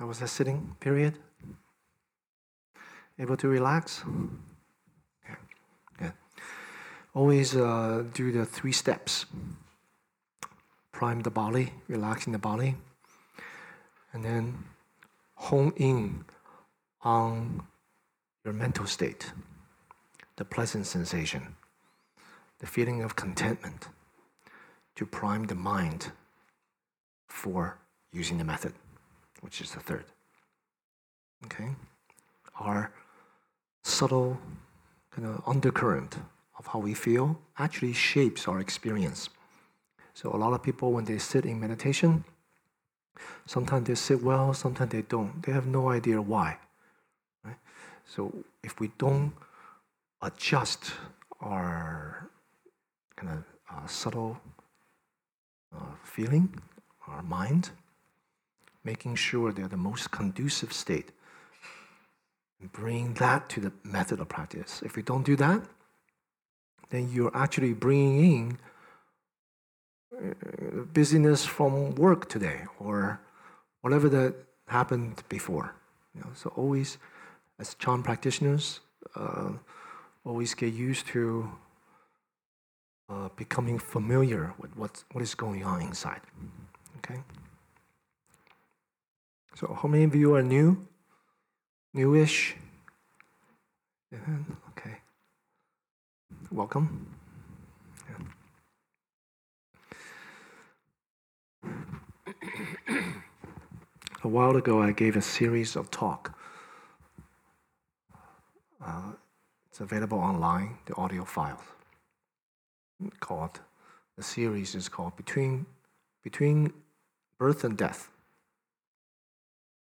How was that sitting period? Able to relax? Yeah. yeah. Always uh, do the three steps prime the body, relaxing the body, and then hone in on your mental state, the pleasant sensation, the feeling of contentment, to prime the mind for using the method, which is the third. Okay? Our subtle kind of undercurrent of how we feel actually shapes our experience. So a lot of people, when they sit in meditation, sometimes they sit well, sometimes they don't. They have no idea why. Right? So if we don't adjust our kind of uh, subtle uh, feeling, our mind, making sure they're the most conducive state, and bring that to the method of practice. If we don't do that, then you're actually bringing in uh, busyness from work today or whatever that happened before. You know, so always, as Chan practitioners, uh, always get used to uh, becoming familiar with what, what is going on inside. Okay? So, how many of you are new? Newish? Okay. Welcome. a while ago, I gave a series of talk. Uh, it's available online, the audio files. Called the series is called Between Between Birth and Death.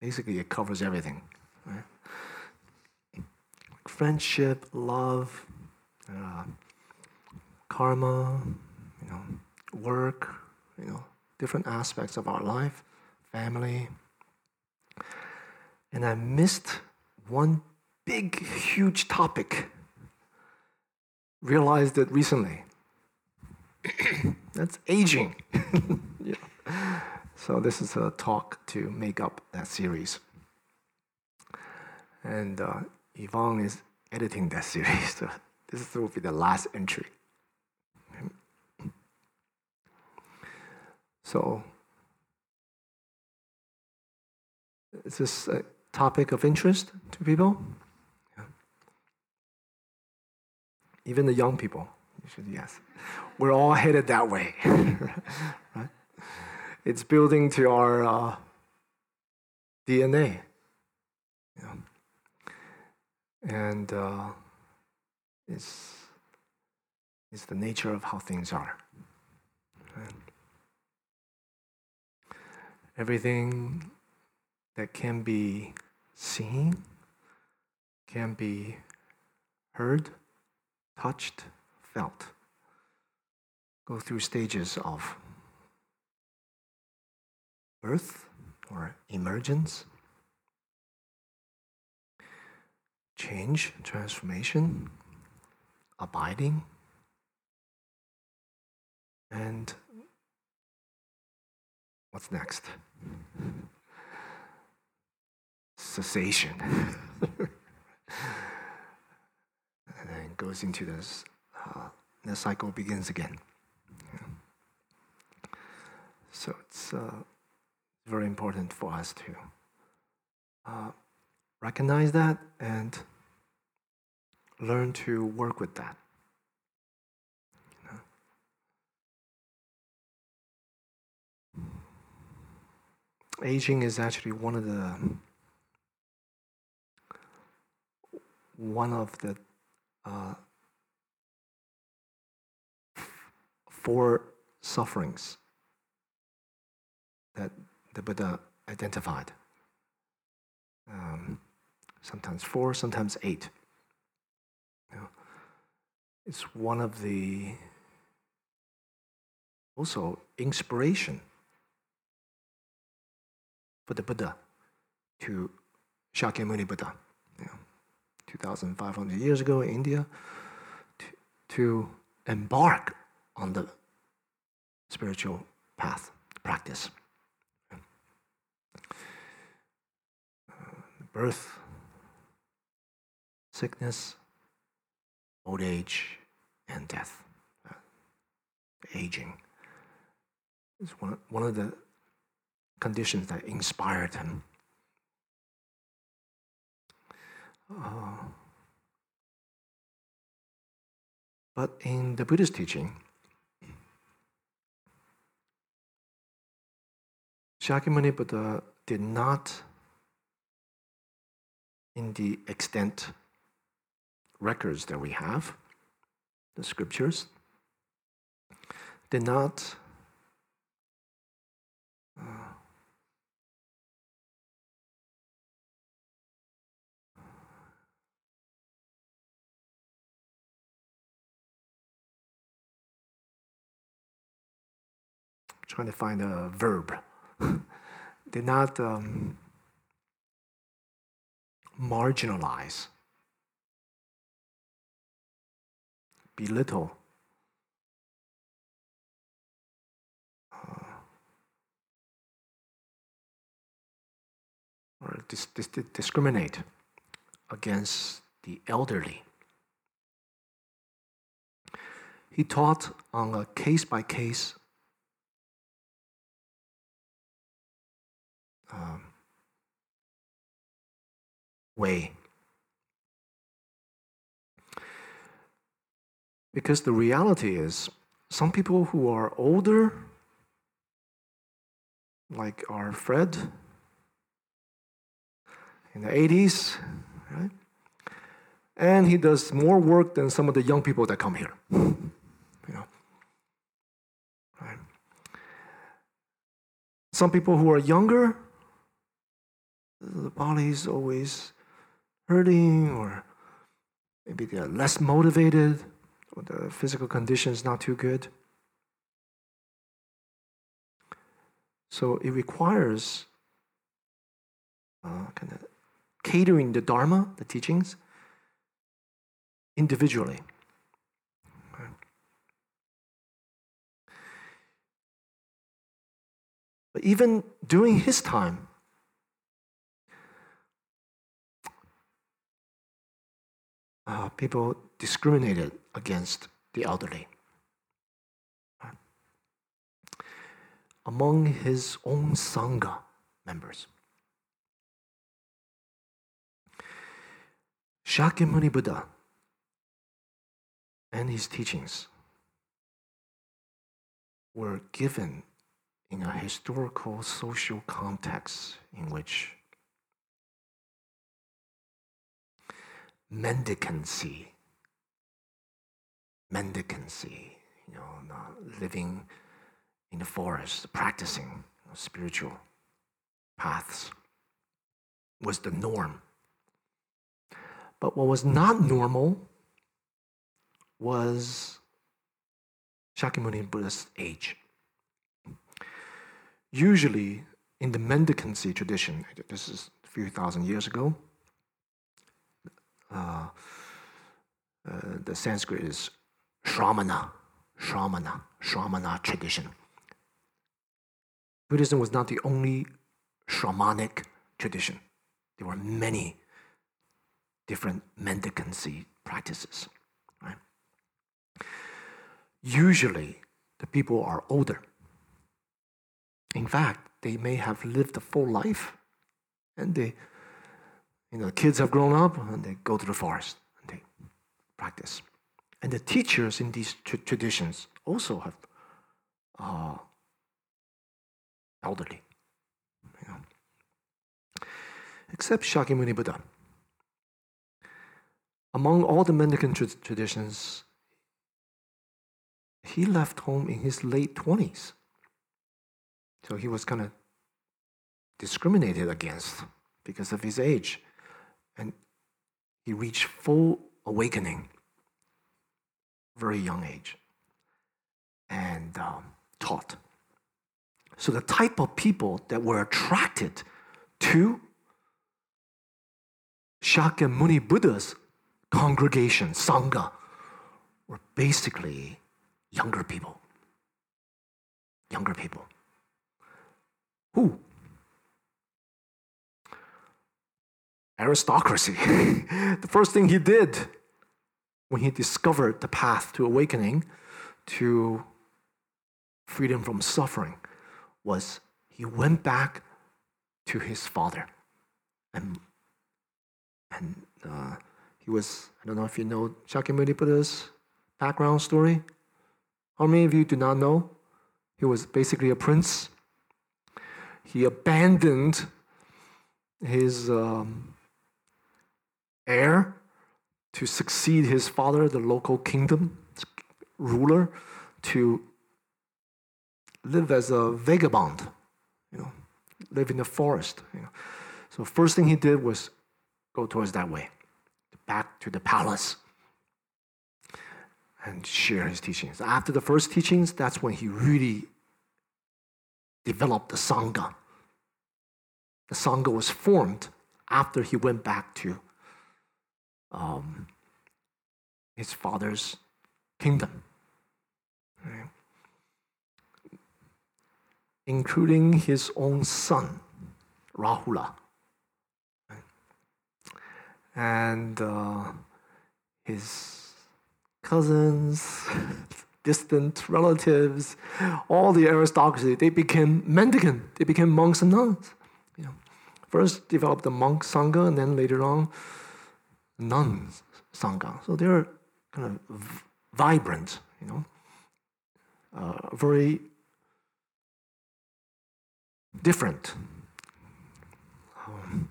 Basically, it covers everything. Right? Friendship, love, uh, karma, you know, work, you know, different aspects of our life, family. And I missed one big, huge topic. Realized it recently. That's aging. yeah. So, this is a talk to make up that series. And uh, Yvonne is editing that series. So this will be the last entry. So, is this a topic of interest to people? Even the young people, you should, yes. We're all headed that way. It's building to our uh, DNA. And uh, it's, it's the nature of how things are. Everything that can be seen, can be heard, touched, felt, go through stages of birth or emergence, change, transformation, abiding, and What's next? Cessation. and then goes into this, uh, the cycle begins again. So it's uh, very important for us to uh, recognize that and learn to work with that. aging is actually one of the one of the uh, four sufferings that the Buddha identified. Um, sometimes four, sometimes eight. You know, it's one of the also inspiration for the Buddha to Shakyamuni Buddha, you know, 2,500 years ago in India, to, to embark on the spiritual path, practice. Birth, sickness, old age, and death. Uh, aging is one, one of the conditions that inspired him. Uh, but in the Buddhist teaching, Shakyamuni Buddha did not, in the extent records that we have, the scriptures, did not uh, trying to find a verb. Did not um, marginalize, belittle, uh, or dis- dis- discriminate against the elderly. He taught on a case by case um, way. Because the reality is, some people who are older, like our Fred in the 80s, right? And he does more work than some of the young people that come here. You know. Right? Some people who are younger, the body is always hurting, or maybe they're less motivated, or the physical condition is not too good. So it requires uh, kind of catering the Dharma, the teachings, individually. But even during his time, uh, people discriminated against the elderly. Among his own Sangha members. Shakyamuni Buddha and his teachings were given in a historical social context in which mendicancy, mendicancy, you know, living in the forest, practicing spiritual paths was the norm. But what was not normal was Shakyamuni Buddha's age. Usually, in the mendicancy tradition, this is a few thousand years ago, uh, uh, the Sanskrit is Shramana, Shramana, Shramana tradition. Buddhism was not the only Shramanic tradition. There were many different mendicancy practices. Right? Usually, the people are older. In fact, they may have lived a full life and they you know, the kids have grown up and they go to the forest and they practice. And the teachers in these tra- traditions also have uh, elderly, you know. except Shakyamuni Buddha. Among all the mendicant tra- traditions, he left home in his late 20s. So he was kind of discriminated against because of his age and he reached full awakening, very young age, and um, taught. So the type of people that were attracted to Shakyamuni Buddha's congregation, Sangha, were basically younger people. Younger people. Who? Aristocracy. the first thing he did when he discovered the path to awakening, to freedom from suffering, was he went back to his father. And, and uh, he was, I don't know if you know Shakyamuni Buddha's background story. How many of you do not know? He was basically a prince. He abandoned his um, heir to succeed his father, the local kingdom ruler, to live as a vagabond, you know, live in the forest. You know. So first thing he did was go towards that way, back to the palace, and share his teachings. After the first teachings, that's when he really developed the sangha. The sangha was formed after he went back to um, his father's kingdom, right? including his own son, Rahula, and uh, his cousins, distant relatives, all the aristocracy, they became mendicant, they became monks and nuns. You know, first developed the monk sangha, and then later on, nuns sangha. So they're kind of vibrant, you know, uh, very different um,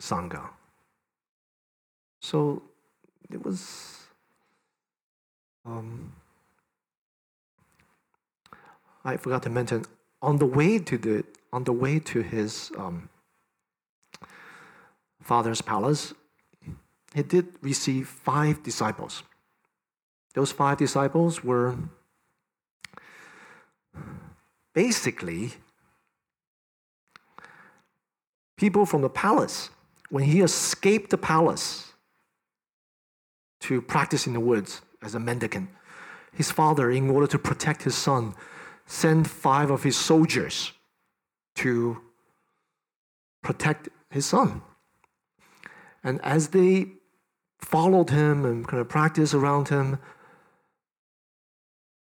sangha. So it was. Um, I forgot to mention on the way to the on the way to his um, father's palace, he did receive five disciples. Those five disciples were basically people from the palace. When he escaped the palace to practice in the woods as a mendicant, his father, in order to protect his son, sent five of his soldiers to protect his son. And as they followed him and kind of practiced around him,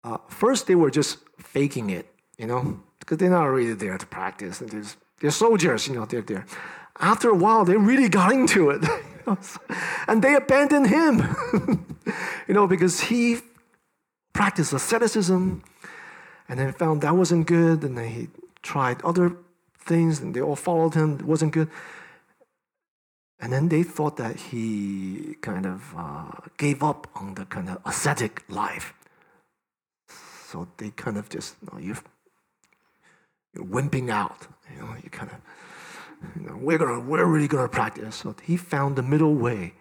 uh, first they were just faking it, you know, because they're not really there to practice. They're, just, they're soldiers, you know, they're there. After a while, they really got into it. and they abandoned him, you know, because he practiced asceticism and then found that wasn't good. And then he tried other things and they all followed him. It wasn't good. And then they thought that he kind of uh, gave up on the kind of ascetic life. So they kind of just, you know, you're, you're wimping out. You know, you kind of, you know, we're gonna, we're really gonna practice. So he found the middle way.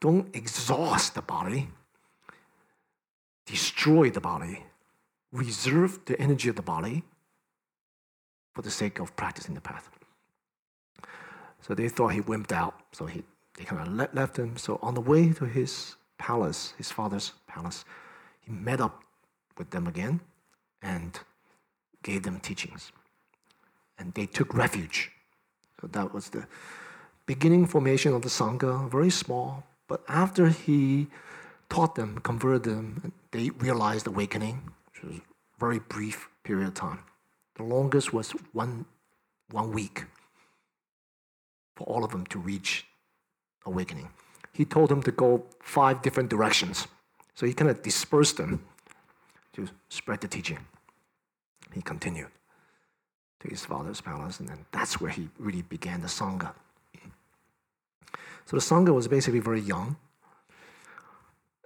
Don't exhaust the body. Destroy the body. Reserve the energy of the body for the sake of practicing the path. So they thought he wimped out. So he, they kind of left him. So on the way to his palace, his father's palace, he met up with them again and gave them teachings. And they took refuge. So that was the beginning formation of the Sangha, very small. But after he taught them, converted them, they realized awakening, which was a very brief period of time. The longest was one, one week for all of them to reach awakening. He told them to go five different directions. So he kind of dispersed them to spread the teaching. He continued to his father's palace, and then that's where he really began the Sangha. So the Sangha was basically very young,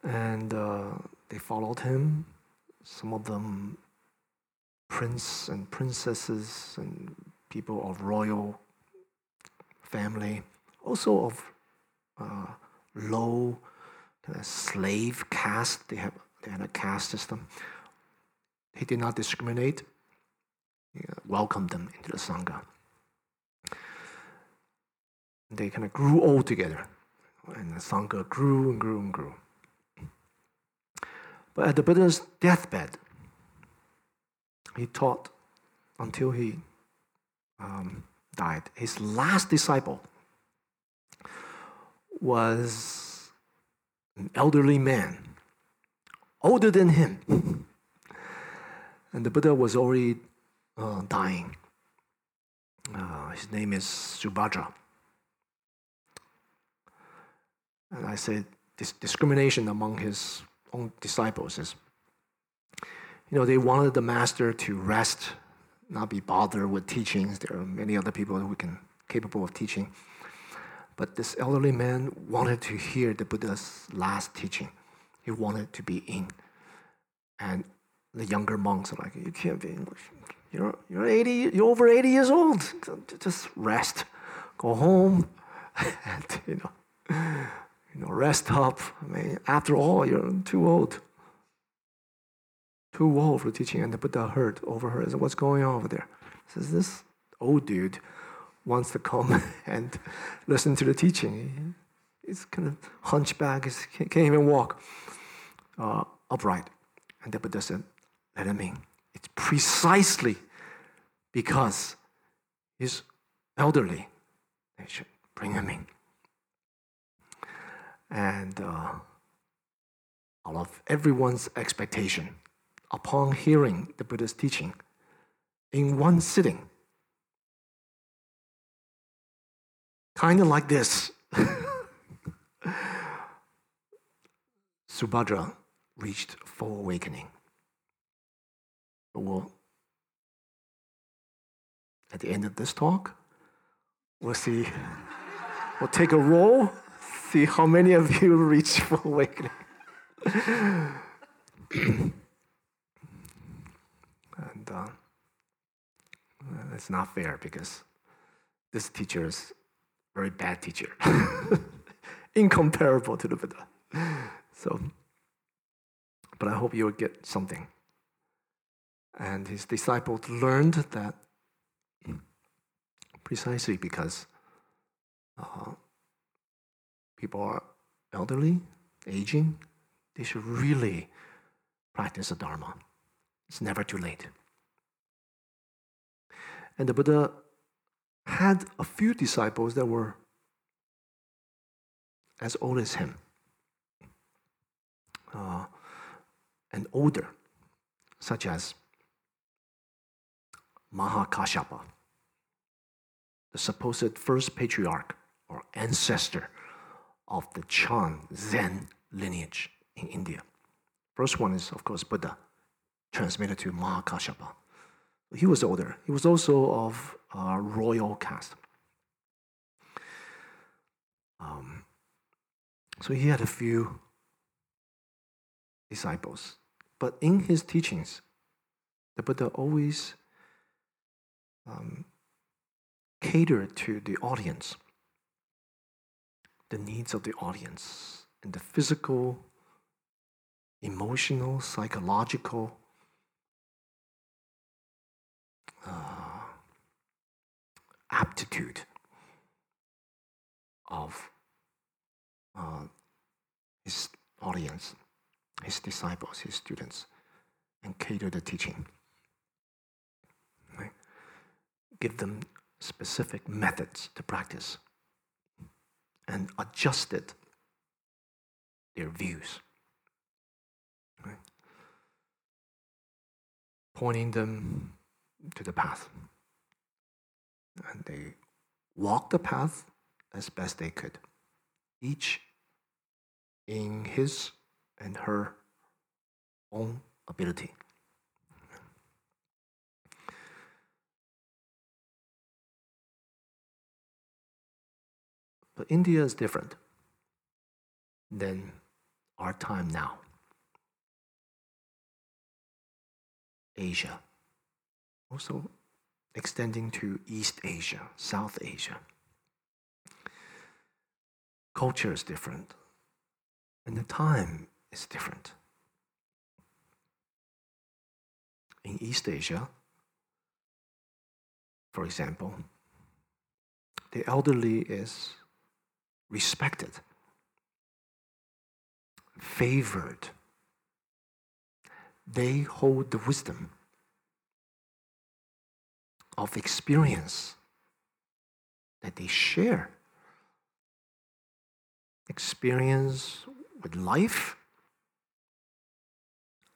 and uh, they followed him. Some of them prince and princesses and people of royal family, also of uh, low of slave caste. They have they had a caste system. He did not discriminate. He welcomed them into the sangha. They kind of grew old together, and the sangha grew and grew and grew. But at the Buddha's deathbed, he taught until he um, died, his last disciple was an elderly man, older than him. And the Buddha was already uh, dying. Uh, his name is Subhadra. And I said, this discrimination among his own disciples is, you know, they wanted the master to rest, not be bothered with teachings. There are many other people who can capable of teaching. But this elderly man wanted to hear the Buddha's last teaching. He wanted to be in. And the younger monks are like, you can't be English. You're, you're 80, you're over 80 years old. Just rest. Go home and, you know, you know, rest up. I mean, after all, you're too old. Too old for teaching. And the Buddha heard, overheard, what's going on over there? He says, this old dude wants to come and listen to the teaching. He's kind of hunchback, he can't even walk uh, upright. And the Buddha said, let him in. It's precisely because he's elderly. They should bring him in. And uh, out of everyone's expectation, upon hearing the Buddha's teaching, in one sitting, kind of like this, Subhadra reached full awakening. But we'll, at the end of this talk, we'll see, we'll take a roll, see how many of you reach full awakening. and uh, it's not fair because this teacher is a very bad teacher, incomparable to the Buddha. So, but I hope you'll get something. And his disciples learned that precisely because uh, people are elderly, aging, they should really practice the Dharma. It's never too late. And the Buddha had a few disciples that were as old as him uh, and older, such as Mahakashyapa, the supposed first patriarch or ancestor of the Chan Zen lineage in India. First one is, of course, Buddha, transmitted to Mahakashyapa. He was older. He was also of royal caste. Um, so he had a few disciples. But in his teachings, the Buddha always um, cater to the audience, the needs of the audience, and the physical, emotional, psychological aptitude of uh, his audience, his disciples, his students, and cater the teaching give them specific methods to practice and adjusted their views. Right? Pointing them to the path. And they walked the path as best they could, each in his and her own ability. But India is different than our time now. Asia, also extending to East Asia, South Asia. Culture is different, and the time is different. In East Asia, for example, the elderly is respected, favored. They hold the wisdom of experience that they share experience with life.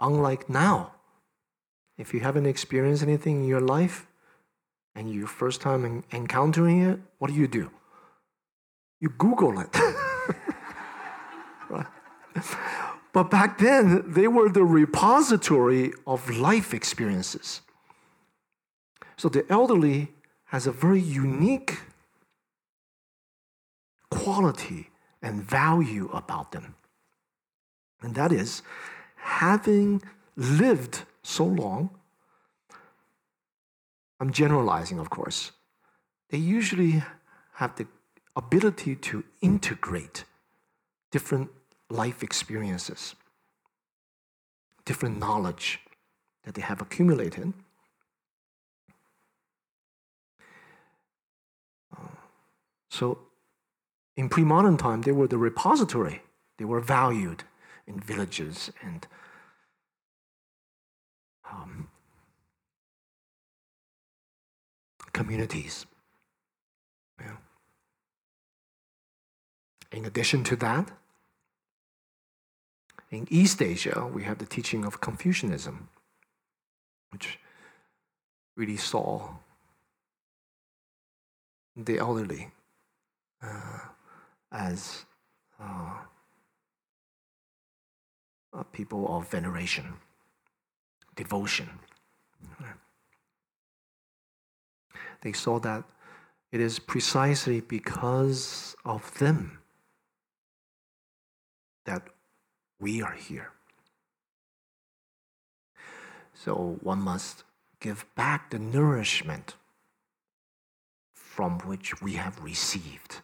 Unlike now, if you haven't experienced anything in your life and you first time encountering it, what do you do? You Google it. But back then, they were the repository of life experiences. So the elderly has a very unique quality and value about them. And that is having lived so long, I'm generalizing, of course, they usually have the ability to integrate different life experiences, different knowledge that they have accumulated. So, in pre modern time, they were the repository, they were valued in villages and um, communities. Yeah. In addition to that, in East Asia, we have the teaching of Confucianism, which really saw the elderly as uh, people of veneration, devotion. They saw that it is precisely because of them that we are here. So one must give back the nourishment from which we have received.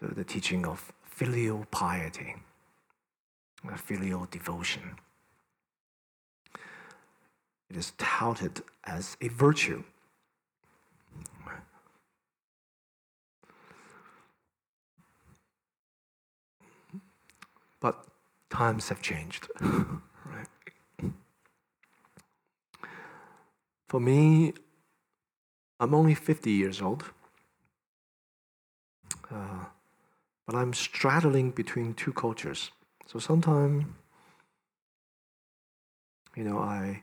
So the teaching of filial piety, filial devotion. It is touted as a virtue But times have changed. For me, I'm only 50 years old. Uh, but I'm straddling between two cultures. So sometimes, you know, I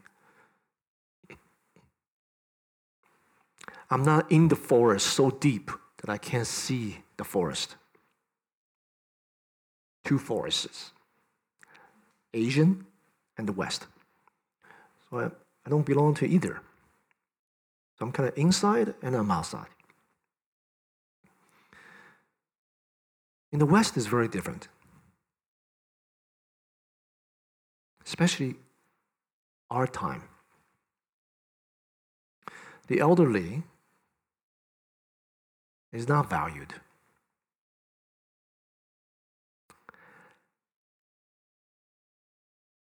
I'm not in the forest so deep that I can't see the forest two forests Asian and the West. So I, I don't belong to either. So I'm kind of inside and I'm outside. In the West is very different. Especially our time. The elderly is not valued.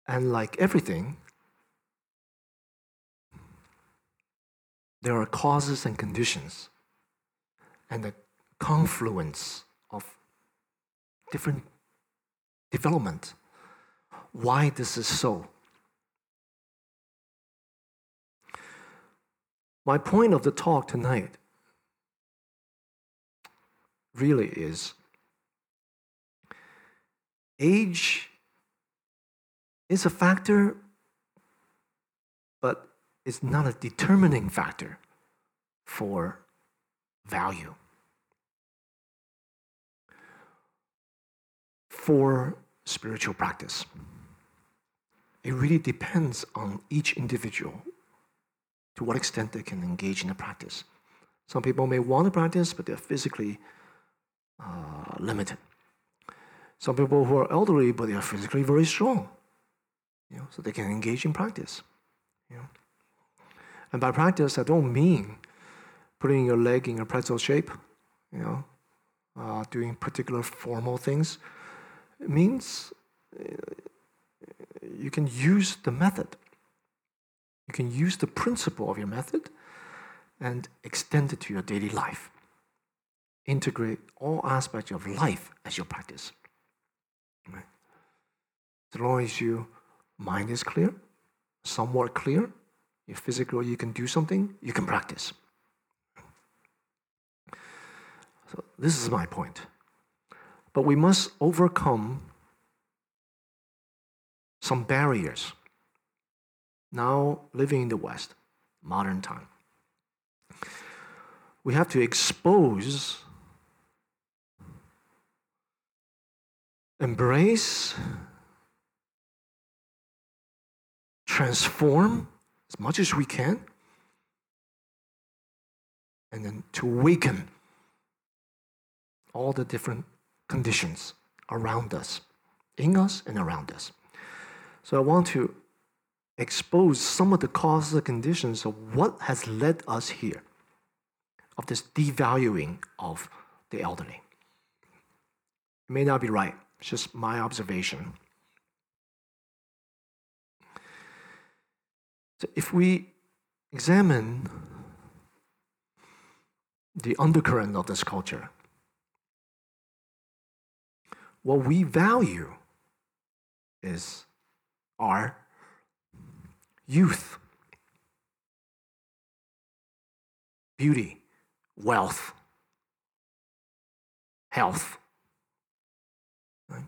And like everything, there are causes and conditions, and the confluence different development. Why this is so? My point of the talk tonight really is age is a factor, but it's not a determining factor for value. For spiritual practice, it really depends on each individual to what extent they can engage in the practice. Some people may want to practice, but they're physically uh, limited. Some people who are elderly, but they are physically very strong you know, so they can engage in practice. You know. And by practice, I don't mean putting your leg in a pretzel shape, you know, uh, doing particular formal things. Means uh, you can use the method. You can use the principle of your method and extend it to your daily life. Integrate all aspects of life as your practice. Right? As long as your mind is clear, somewhat clear, If physically you can do something, you can practice. So this is my point. But we must overcome some barriers. Now living in the West, modern time. We have to expose, embrace, transform as much as we can, and then to awaken all the different conditions around us, in us and around us. So I want to expose some of the causes and conditions of what has led us here, of this devaluing of the elderly. It may not be right, it's just my observation. So if we examine the undercurrent of this culture, what we value is our youth, beauty, wealth, health, right?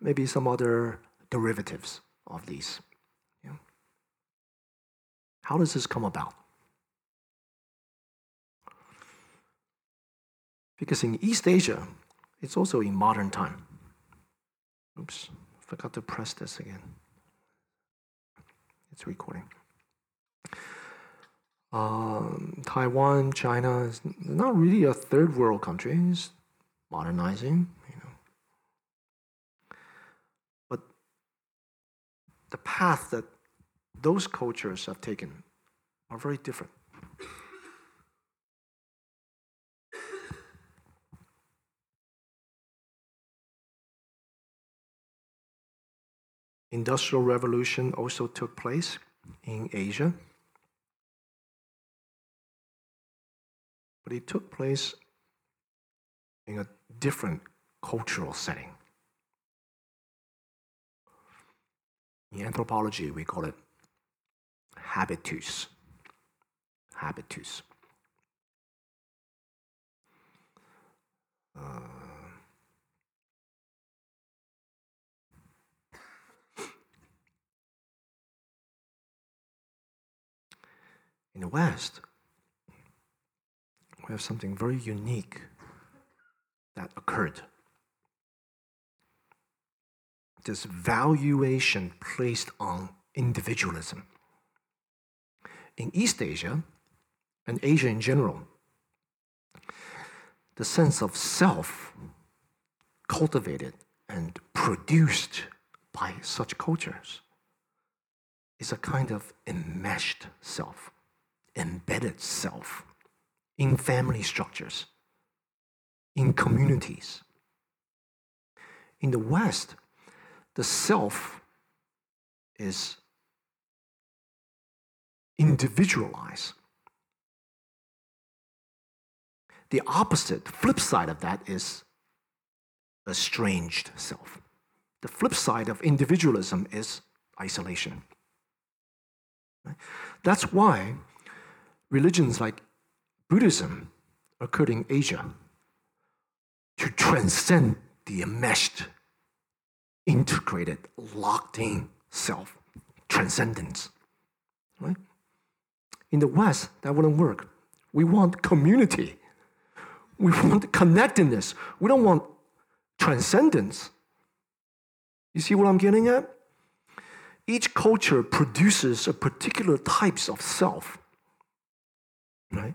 maybe some other derivatives of these. How does this come about? Because in East Asia, it's also in modern time. Oops, forgot to press this again. It's recording. Um, Taiwan, China is not really a third world country. It's modernizing, you know. But the path that those cultures have taken are very different. Industrial revolution also took place in Asia. But it took place in a different cultural setting. In anthropology, we call it habitus. Habitus. Uh, in the West, we have something very unique that occurred. This valuation placed on individualism. In East Asia, and Asia in general, the sense of self cultivated and produced by such cultures is a kind of enmeshed self embedded self in family structures, in communities. In the West, the self is individualized. The opposite, the flip side of that is estranged self. The flip side of individualism is isolation. That's why religions like Buddhism occurred in Asia to transcend the enmeshed, integrated, locked in self, transcendence. Right? In the West, that wouldn't work. We want community. We want connectedness. We don't want transcendence. You see what I'm getting at? Each culture produces a particular types of self right?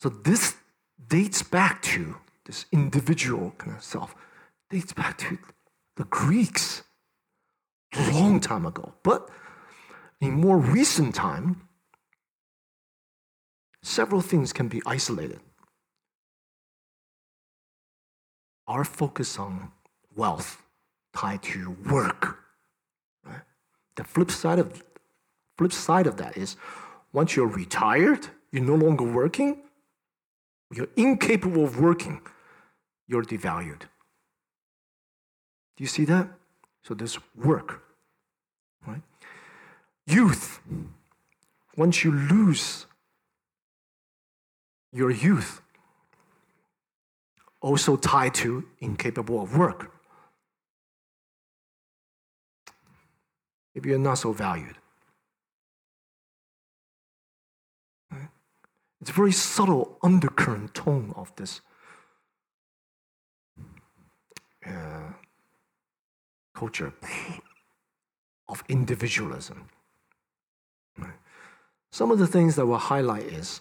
So this dates back to this individual kind of self, dates back to the Greeks a long time ago. But in more recent time, several things can be isolated. Our focus on wealth tied to work. Right? The flip side of flip side of that is once you're retired, you're no longer working, you're incapable of working, you're devalued. Do you see that? So there's work, right? youth, once you lose your youth, also tied to incapable of work. If you're not so valued. It's a very subtle undercurrent tone of this uh, culture of individualism. Some of the things that we'll highlight is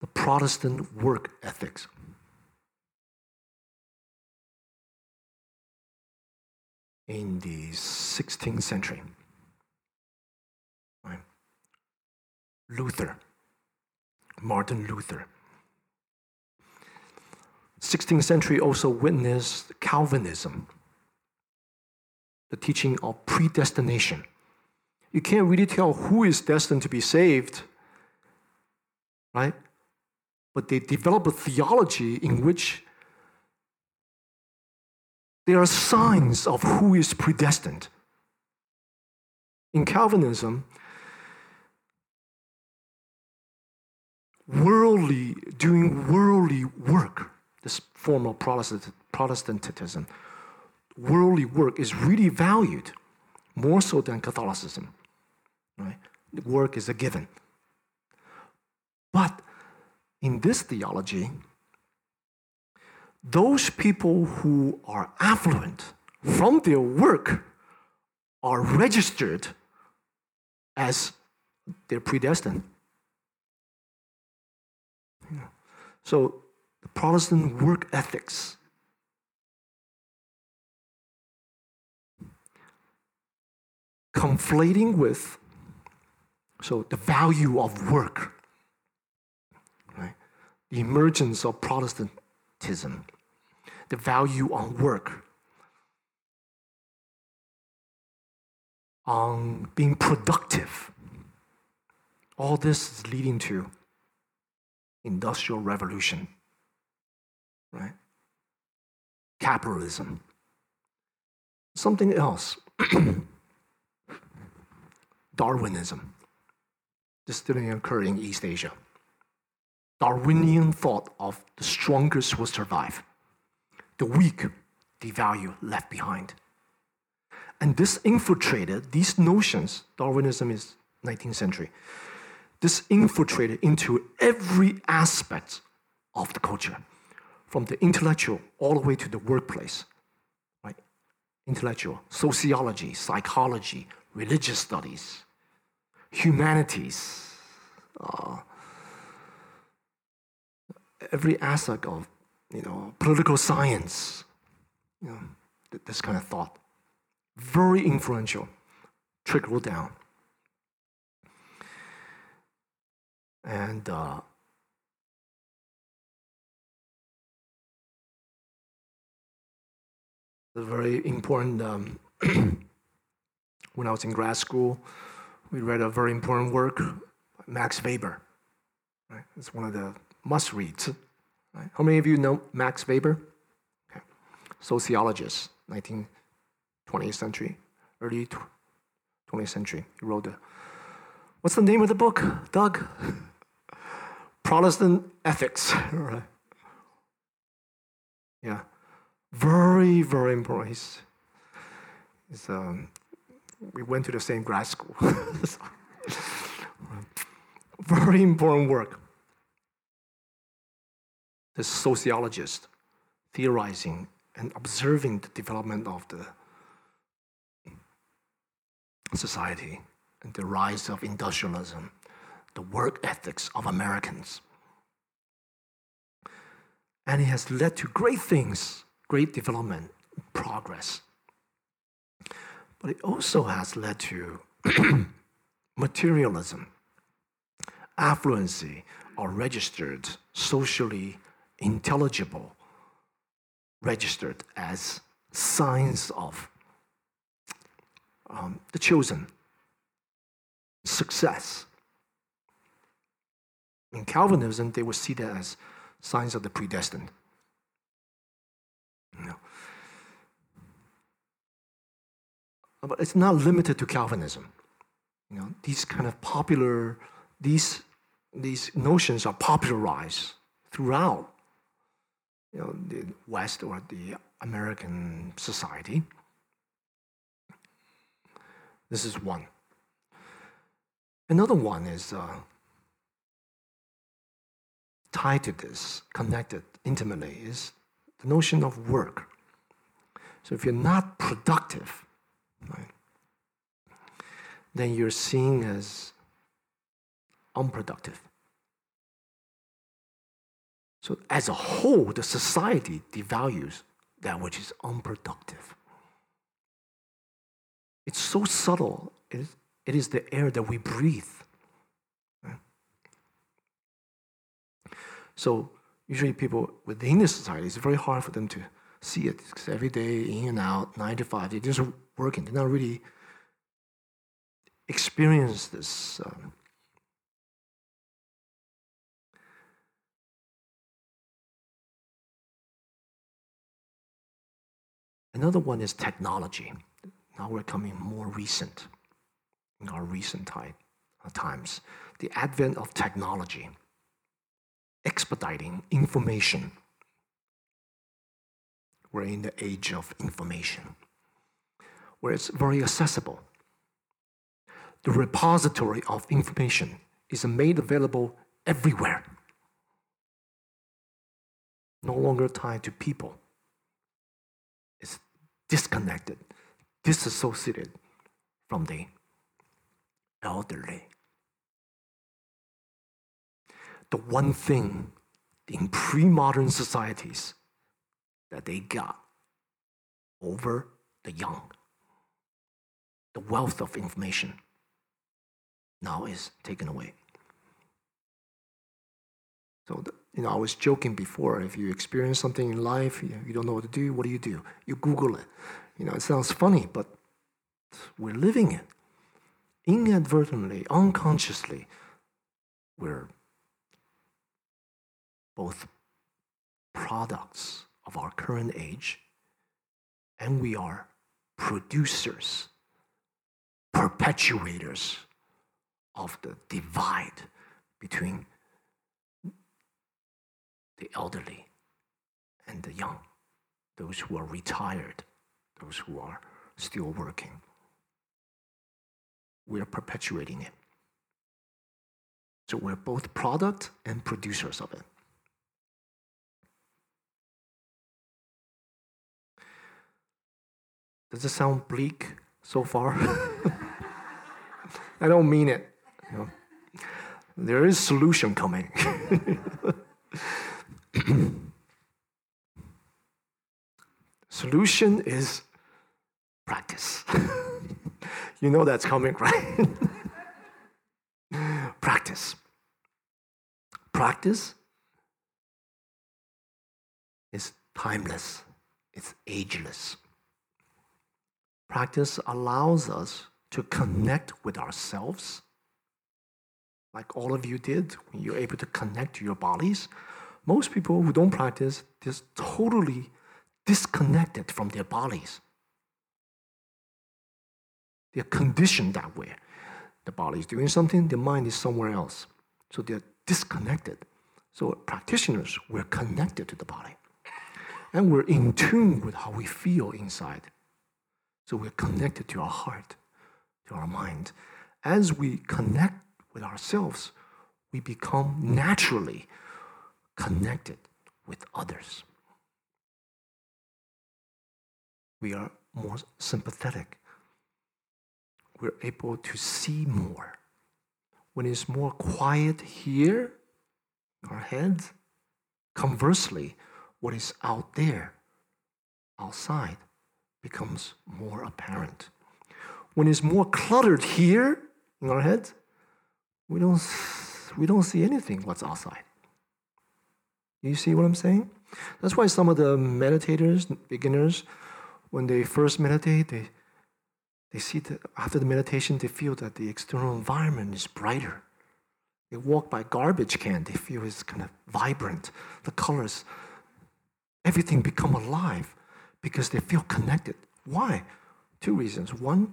the Protestant work ethics. In the 16th century, right? Luther, Martin Luther. 16th century also witnessed Calvinism, the teaching of predestination. You can't really tell who is destined to be saved, right? but they develop a theology in which there are signs of who is predestined. In Calvinism, worldly, doing worldly work, this form of Protestant, Protestantism, worldly work is really valued more so than Catholicism. Right? Work is a given. But in this theology, those people who are affluent from their work are registered as they're predestined. So, the Protestant work ethics conflating with so the value of work right? the emergence of Protestantism, the value on work, on being productive. All this is leading to industrial revolution, right? Capitalism. Something else. Darwinism. This didn't occur in East Asia. Darwinian thought of the strongest will survive, the weak devalue left behind. And this infiltrated these notions, Darwinism is 19th century, this infiltrated into every aspect of the culture, from the intellectual all the way to the workplace. Right? Intellectual, sociology, psychology, religious studies, humanities, uh, every aspect of you know political science, you know, this kind of thought. Very influential, trickle down. And uh, very important um, when I was in grad school, we read a very important work, Max Weber. Right? It's one of the must reads. Right? How many of you know Max Weber? Okay. Sociologist, 19th, 20th century, early 20th century. He wrote what's the name of the book, Doug? Protestant Ethics, right? Yeah, very, very important. Um, we went to the same grad school. very important work the sociologist theorizing and observing the development of the society and the rise of industrialism, the work ethics of Americans. And it has led to great things, great development, progress. But it also has led to materialism, affluency, or registered socially intelligible, registered as signs of um, the chosen, success. In Calvinism, they would see that as signs of the predestined. Know, but it's not limited to Calvinism. You know, these kind of popular, these, these notions are popularized throughout you know, the West or the American society. This is one. Another one is uh, tied to this, connected intimately, is the notion of work. So if you're not productive, right, then you're seen as unproductive. So, as a whole, the society devalues that which is unproductive. It's so subtle, it is, it is the air that we breathe. So, usually, people within the society, it's very hard for them to see it because every day, in and out, nine to five, they're just working. They're not really experience this. Um, Another one is technology. Now we're coming more recent in our recent time, uh, times. The advent of technology, expediting information. We're in the age of information, where it's very accessible. The repository of information is made available everywhere, no longer tied to people It's disconnected, disassociated from the elderly. The one thing in pre modern societies that they got over the young, the wealth of information, now is taken away. So, the, you know, I was joking before. If you experience something in life, you, you don't know what to do. What do you do? You Google it. You know, it sounds funny, but we're living it. Inadvertently, unconsciously, we're both products of our current age and we are producers, perpetuators of the divide between the elderly and the young, those who are retired, those who are still working. We're perpetuating it. So we're both product and producers of it. Does it sound bleak so far? I don't mean it. You know. There is solution coming. Solution is practice. you know that's coming, right? practice. Practice is timeless, it's ageless. Practice allows us to connect with ourselves, like all of you did when you're able to connect to your bodies most people who don't practice just totally disconnected from their bodies. They're conditioned that way. The body is doing something, the mind is somewhere else. So they're disconnected. So practitioners, we're connected to the body. And we're in tune with how we feel inside. So we're connected to our heart, to our mind. As we connect with ourselves, we become naturally connected with others. We are more sympathetic. We're able to see more. When it's more quiet here, our heads, conversely, what is out there, outside, becomes more apparent. When it's more cluttered here in our heads, we don't, we don't see anything what's outside. You see what I'm saying? That's why some of the meditators, beginners, when they first meditate, they, they see that after the meditation, they feel that the external environment is brighter. They walk by garbage can, they feel it's kind of vibrant. The colors, everything become alive because they feel connected. Why? Two reasons. One,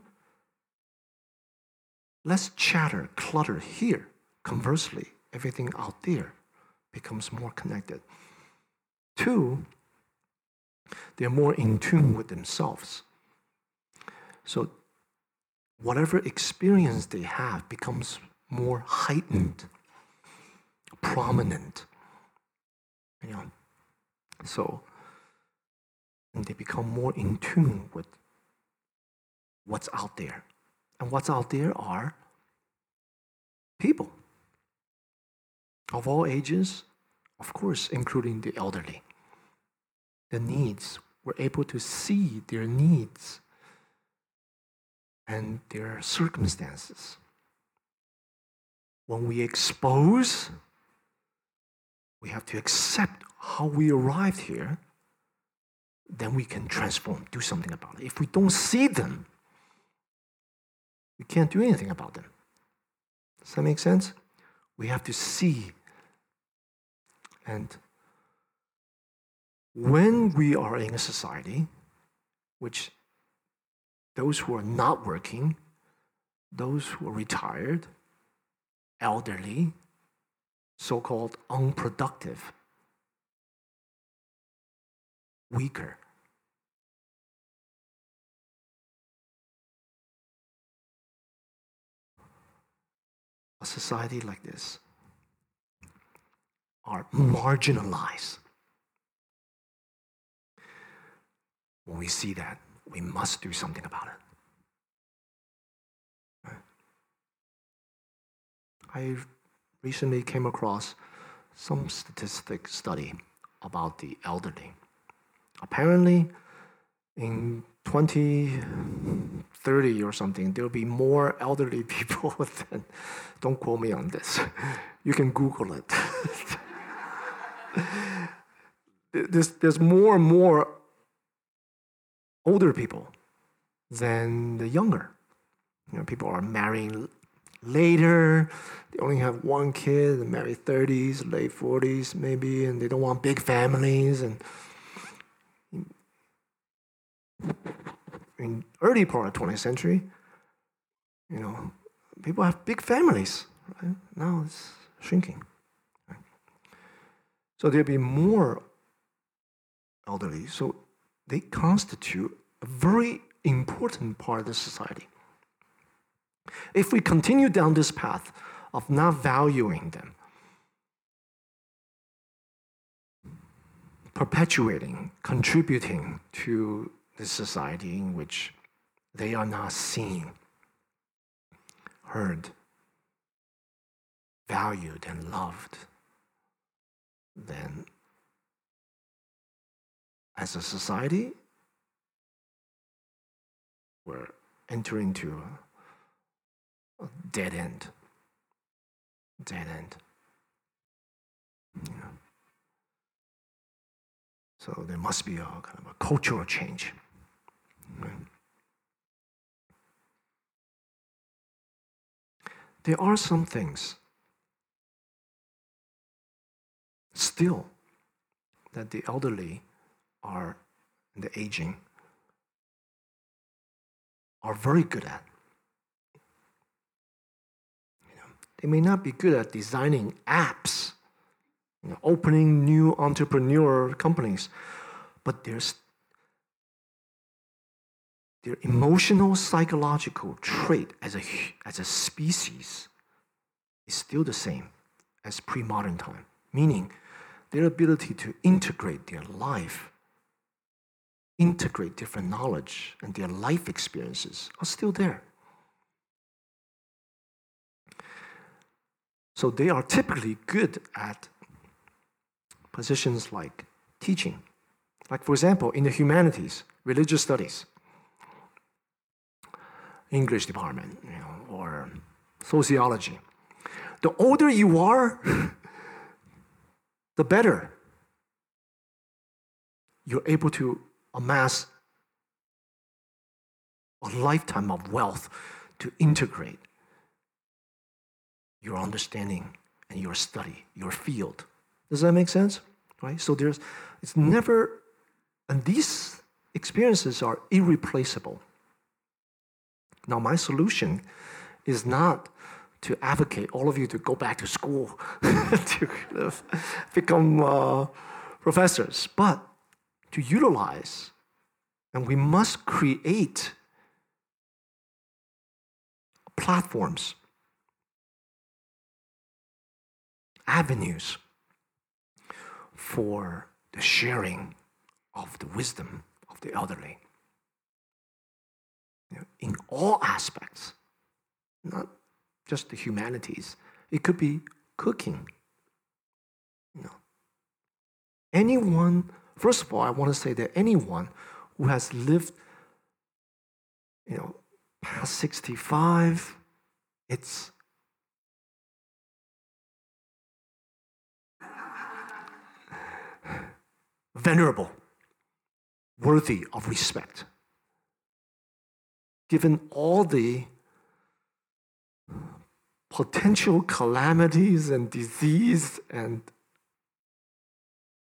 less chatter, clutter here. Conversely, everything out there becomes more connected. Two, they're more in tune with themselves. So, whatever experience they have becomes more heightened, prominent. You know, so and they become more in tune with what's out there. And what's out there are people of all ages, of course, including the elderly. The needs, we're able to see their needs and their circumstances. When we expose, we have to accept how we arrived here, then we can transform, do something about it. If we don't see them, we can't do anything about them. Does that make sense? We have to see. And when we are in a society, which those who are not working, those who are retired, elderly, so called unproductive, weaker. A society like this are hmm. marginalized. When we see that, we must do something about it. I recently came across some statistic study about the elderly. Apparently, in 2030 or something, there'll be more elderly people than, don't quote me on this. You can Google it. there's, there's more and more older people than the younger. You know, people are marrying later. They only have one kid, they marry 30s, late 40s maybe, and they don't want big families. And in early part of 20th century, you know, people have big families. Right? Now it's shrinking. Right? So there'll be more elderly. So they constitute a very important part of the society. If we continue down this path of not valuing them, perpetuating, contributing to the society in which they are not seen, heard, valued, and loved, then as a society, we're entering into a dead end. Dead end. Yeah. So there must be a kind of a cultural change. There are some things still that the elderly are the aging are very good at. You know, they may not be good at designing apps, you know, opening new entrepreneur companies, but there's their emotional psychological trait as a, as a species is still the same as pre-modern time meaning their ability to integrate their life integrate different knowledge and their life experiences are still there. So they are typically good at positions like teaching. Like, for example, in the humanities, religious studies, English department, you know, or sociology. The older you are, the better. You're able to amass a lifetime of wealth to integrate your understanding and your study, your field. Does that make sense? Right? So there's, it's never, and these experiences are irreplaceable. Now, my solution is not to advocate all of you to go back to school to become uh, professors, but to utilize, and we must create platforms, avenues for the sharing of the wisdom of the elderly know, in all aspects, not just the humanities. It could be cooking. You know, anyone. First of all, I want to say that anyone who has lived, you know, past sixty-five, it's venerable, worthy of respect. Given all the potential calamities and disease and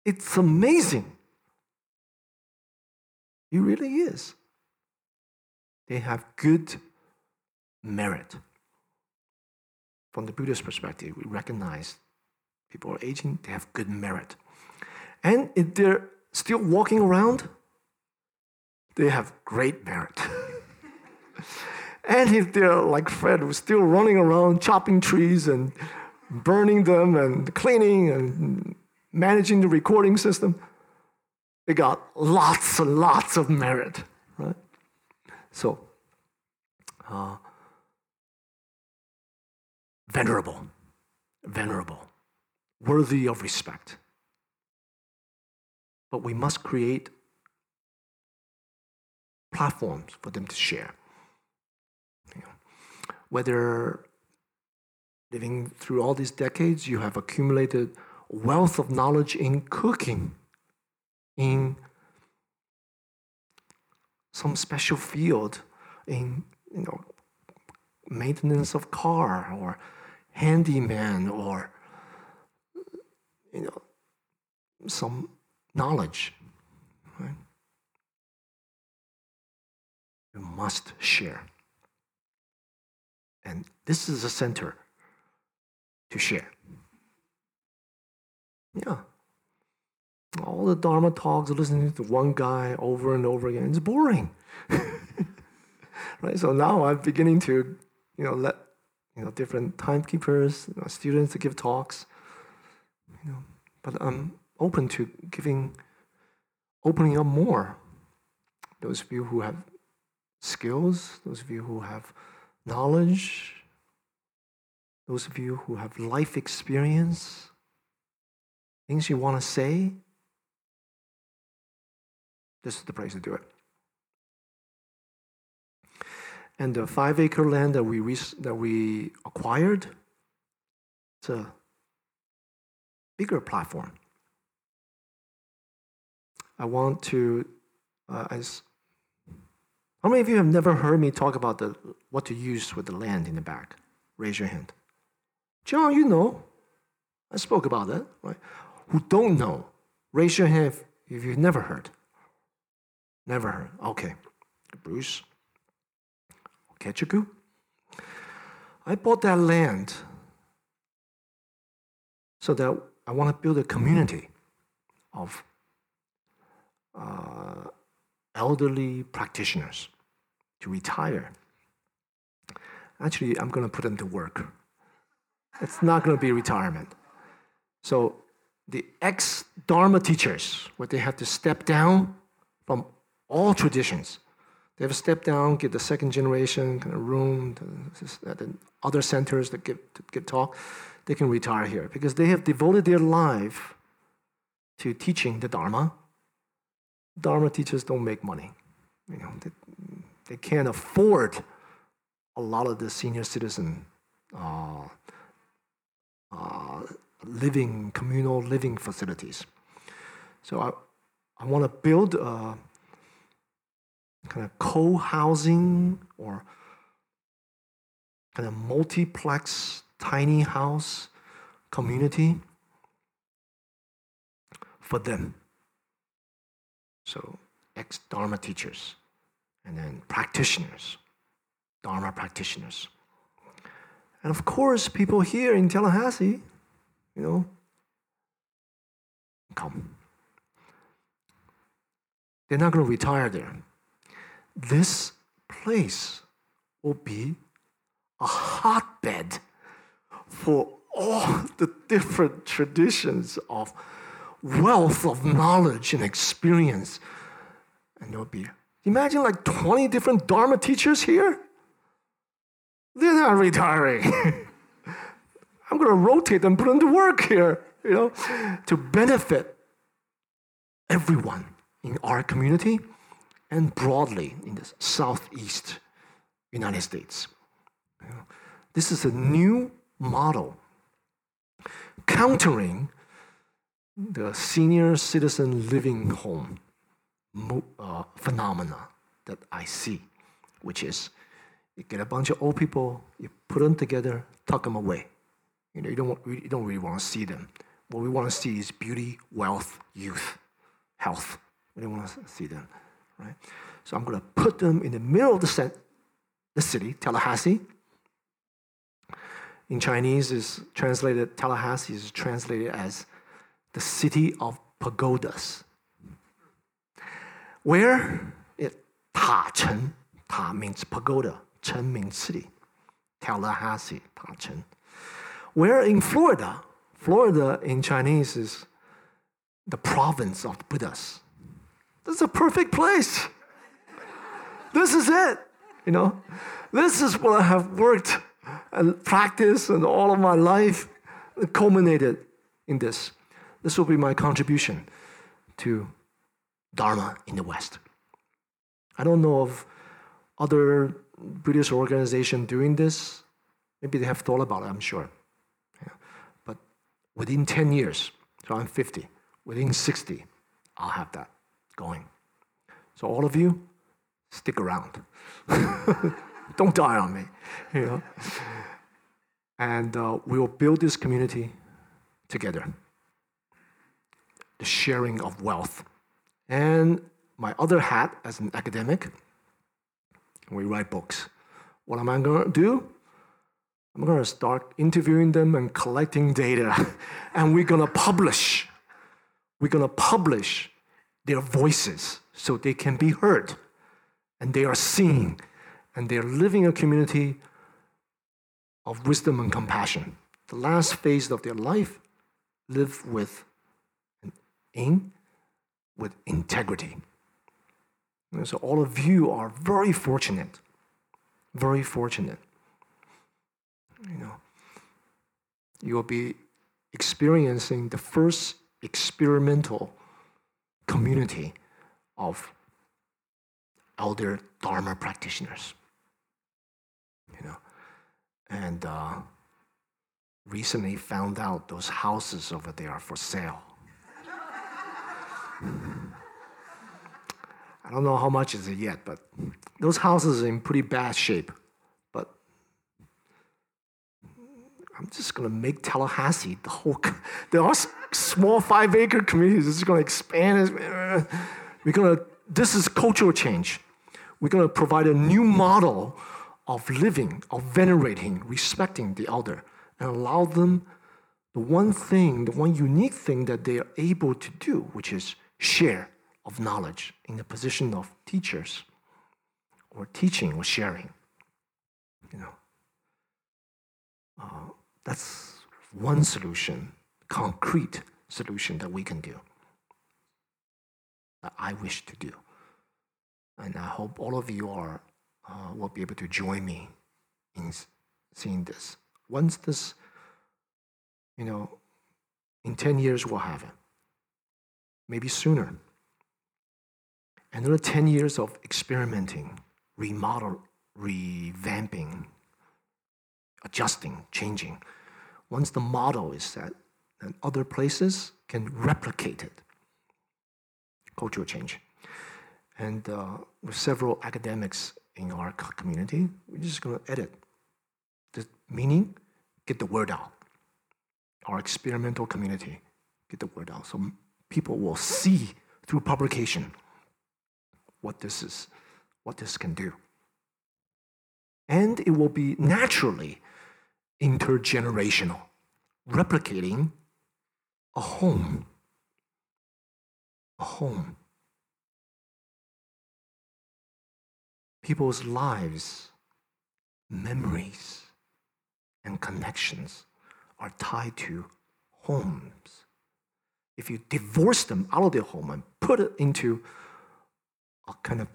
it's amazing. It really is. They have good merit. From the Buddhist perspective, we recognize people are aging, they have good merit. And if they're still walking around, they have great merit. and if they're like Fred, who's still running around chopping trees and burning them and cleaning and managing the recording system, they got lots and lots of merit, right? So, uh, venerable, venerable, worthy of respect. But we must create platforms for them to share. Whether living through all these decades, you have accumulated wealth of knowledge in cooking, in some special field, in you know maintenance of car or handyman or you know some knowledge. Right? You must share. And this is a center to share. Yeah. All the Dharma talks, listening to one guy over and over again, it's boring. right? So now I'm beginning to, you know, let you know different timekeepers, you know, students to give talks. You know, but I'm open to giving, opening up more. Those of you who have skills, those of you who have knowledge, those of you who have life experience, things you want to say, this is the place to do it. And the five acre land that we, that we acquired, it's a bigger platform. I want to, uh, as how many of you have never heard me talk about the what to use with the land in the back? Raise your hand. John, you know. I spoke about that, right? Who don't know? Raise your hand if, you've never heard. Never heard. Okay. Bruce. Ketchiku. I bought that land so that I want to build a community of uh, elderly practitioners to retire. Actually, I'm going to put them to work. It's not going to be retirement. So the ex Dharma teachers, where they have to step down from all traditions, they have to step down, give the second generation kind of room, at the other centers that give, give talk, they can retire here because they have devoted their life to teaching the Dharma Dharma teachers don't make money. You know, they, they can't afford a lot of the senior citizen uh, uh, living, communal living facilities. So I, I want to build a kind of co-housing or kind of multiplex tiny house community for them. So ex Dharma teachers and then practitioners Dharma practitioners. And of course, people here in Tallahassee, you know, come. They're not going to retire there. This place will be a hotbed for all the different traditions of wealth of knowledge and experience. And there'll be, imagine like 20 different Dharma teachers here? They're not retiring. I'm going to rotate them, put them to work here, you know, to benefit everyone in our community and broadly in the southeast United States. You know, this is a new model countering the senior citizen living home uh, phenomena that I see, which is you get a bunch of old people, you put them together, tuck them away. You know, you don't, you don't really want to see them. What we want to see is beauty, wealth, youth, health. We don't want to see them, right? So I'm going to put them in the middle of the, the city, Tallahassee. In Chinese, is translated Tallahassee is translated as the city of pagodas. Where it Ta Chen, Ta means pagoda, Chen means city, Tallahassee, Ta Chen. Where in Florida, Florida in Chinese is the province of the Buddhas. This is a perfect place. This is it, you know. This is what I have worked and practiced and all of my life culminated in this. This will be my contribution to Dharma in the West. I don't know of other Buddhist organization doing this. Maybe they have thought about it, I'm sure. Yeah. But within 10 years, so I'm 50, within 60, I'll have that going. So all of you, stick around. don't die on me, you know. And uh, we will build this community together the sharing of wealth. And my other hat as an academic, we write books. What am I going to do? I'm going to start interviewing them and collecting data, and we're going to publish. We're going to publish their voices so they can be heard and they are seen and they're living a community of wisdom and compassion. The last phase of their life, live with in with integrity. And so all of you are very fortunate, very fortunate. You know, you will be experiencing the first experimental community of elder Dharma practitioners. You know, and uh, recently found out those houses over there are for sale. I don't know how much is it yet, but those houses are in pretty bad shape. But I'm just gonna make Tallahassee the whole. There are small five acre communities. It's gonna expand. Uh, we're gonna. This is cultural change. We're gonna provide a new model of living, of venerating, respecting the elder, and allow them the one thing, the one unique thing that they are able to do, which is share of knowledge in the position of teachers or teaching or sharing. You know, uh, that's one solution, concrete solution that we can do, that I wish to do. And I hope all of you are, uh, will be able to join me in seeing this. Once this, you know, in 10 years we'll have it maybe sooner. Another 10 years of experimenting, remodel, revamping, adjusting, changing. Once the model is set, then other places can replicate it. Cultural change. And uh, with several academics in our community, we're just going to edit the meaning, get the word out. Our experimental community, get the word out. So people will see through publication what this is, what this can do. And it will be naturally intergenerational, replicating a home. A home. People's lives, memories, and connections are tied to homes. If you divorce them out of their home and put it into a kind of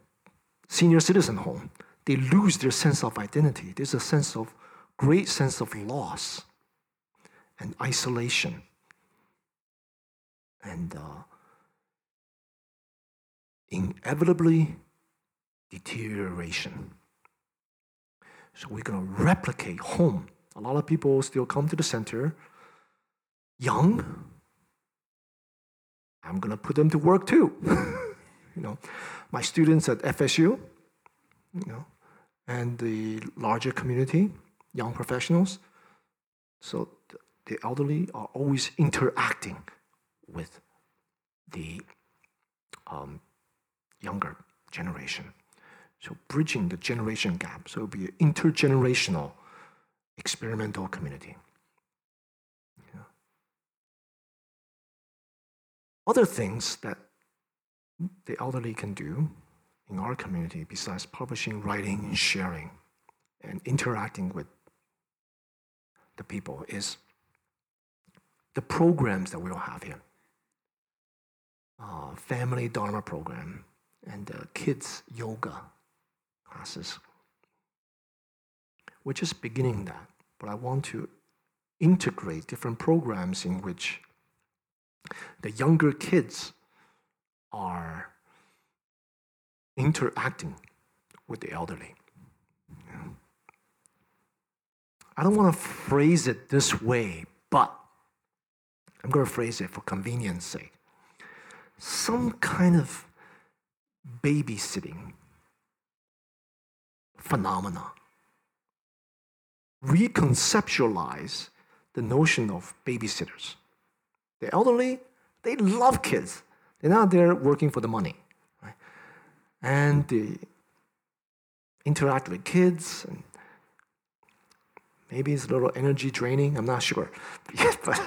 senior citizen home, they lose their sense of identity. There's a sense of great sense of loss and isolation and uh, inevitably deterioration. So we're going to replicate home. A lot of people still come to the center young. I'm going to put them to work too. you know, my students at FSU, you know, and the larger community, young professionals. So the elderly are always interacting with the um, younger generation. So bridging the generation gap. So it'll be an intergenerational experimental community. Other things that the elderly can do in our community besides publishing, writing, and sharing and interacting with the people is the programs that we will have here. Uh, family Dharma program and uh, kids yoga classes. We're just beginning that, but I want to integrate different programs in which the younger kids are interacting with the elderly. I don't want to phrase it this way, but I'm going to phrase it for convenience sake. Some kind of babysitting phenomena. Reconceptualize the notion of babysitters. The elderly, they love kids. They're not there working for the money. Right? And they interact with kids and Maybe it's a little energy draining, I'm not sure. but,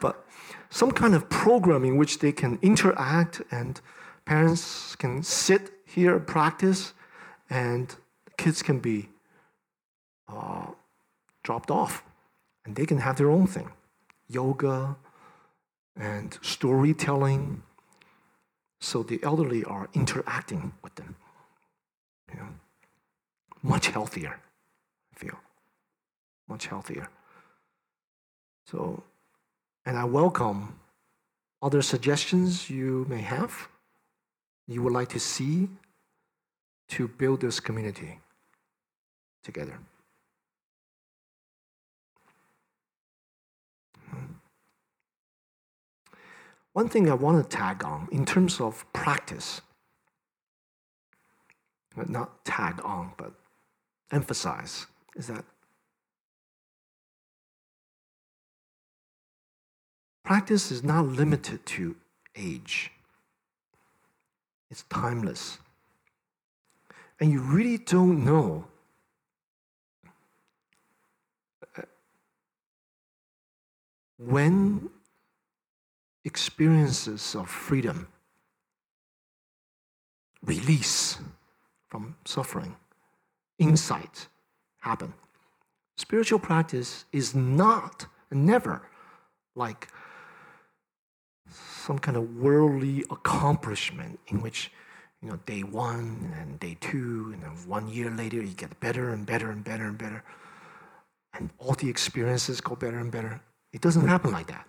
but some kind of program in which they can interact and parents can sit here, practice, and kids can be uh, dropped off and they can have their own thing yoga and storytelling. So the elderly are interacting with them. You know, much healthier, I feel much healthier. So, and I welcome other suggestions you may have, you would like to see to build this community together. One thing I want to tag on in terms of practice, not tag on, but emphasize, is that Practice is not limited to age, it's timeless. And you really don't know uh, when experiences of freedom, release from suffering, insight happen. Spiritual practice is not, never like some kind of worldly accomplishment in which you know day one and day two and then one year later you get better and better and better and better. And all the experiences go better and better. It doesn't happen like that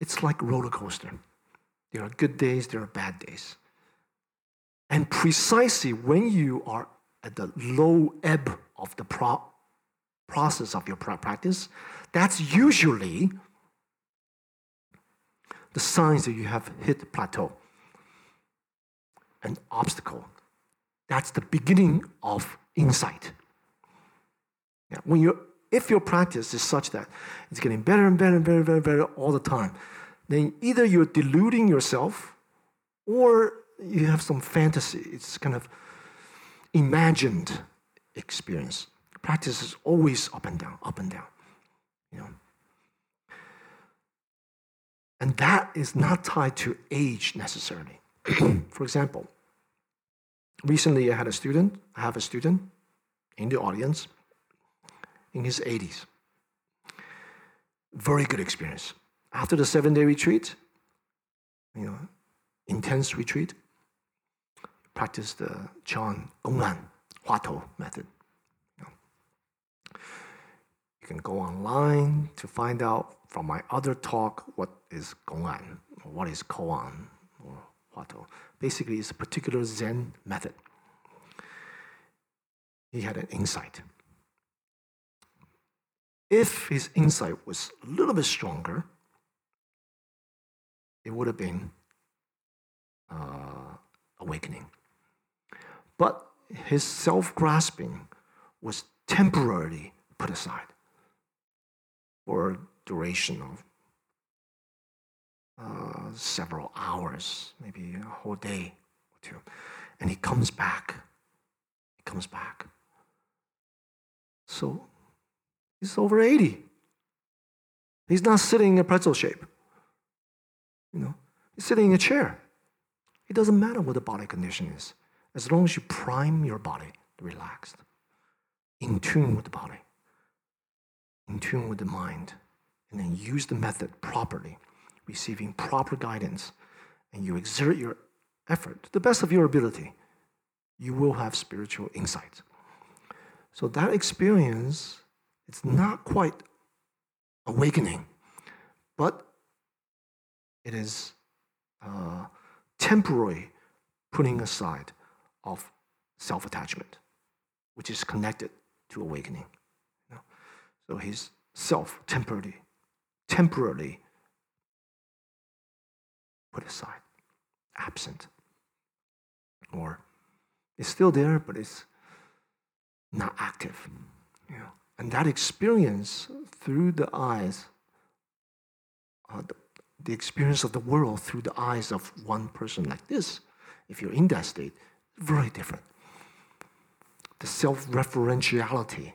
it's like roller coaster there are good days there are bad days and precisely when you are at the low ebb of the pro- process of your practice that's usually the signs that you have hit plateau, an obstacle. That's the beginning of insight. Yeah, when you if your practice is such that it's getting better and better and better and better, better all the time, then either you're deluding yourself or you have some fantasy. It's kind of imagined experience. Practice is always up and down, up and down. You know. And that is not tied to age necessarily. For example, recently I had a student, I have a student in the audience in his 80s. Very good experience. After the seven day retreat, you know, intense retreat, practice the Chan Gong'an Huatou method. You, can go online to find out from my other talk what is Gong'an, or what is Koan, or Huatou. Basically, it's a particular Zen method. He had an insight. If his insight was a little bit stronger, it would have been uh, awakening. But his self grasping was temporarily put aside for a duration of uh, several hours, maybe a whole day or two. And he comes back. He comes back. So he's over 80. He's not sitting in a pretzel shape. You know, he's sitting in a chair. It doesn't matter what the body condition is, as long as you prime your body relaxed, in tune with the body, in tune with the mind, and then use the method properly, receiving proper guidance, and you exert your effort to the best of your ability, you will have spiritual insight. So that experience, it's not quite awakening, but it is uh, temporary putting aside of self attachment, which is connected to awakening. So his self temporarily, temporarily put aside, absent, or it's still there, but it's not active. And that experience through the eyes, uh, the, the experience of the world through the eyes of one person like this, if you're in that state, very different. The self referentiality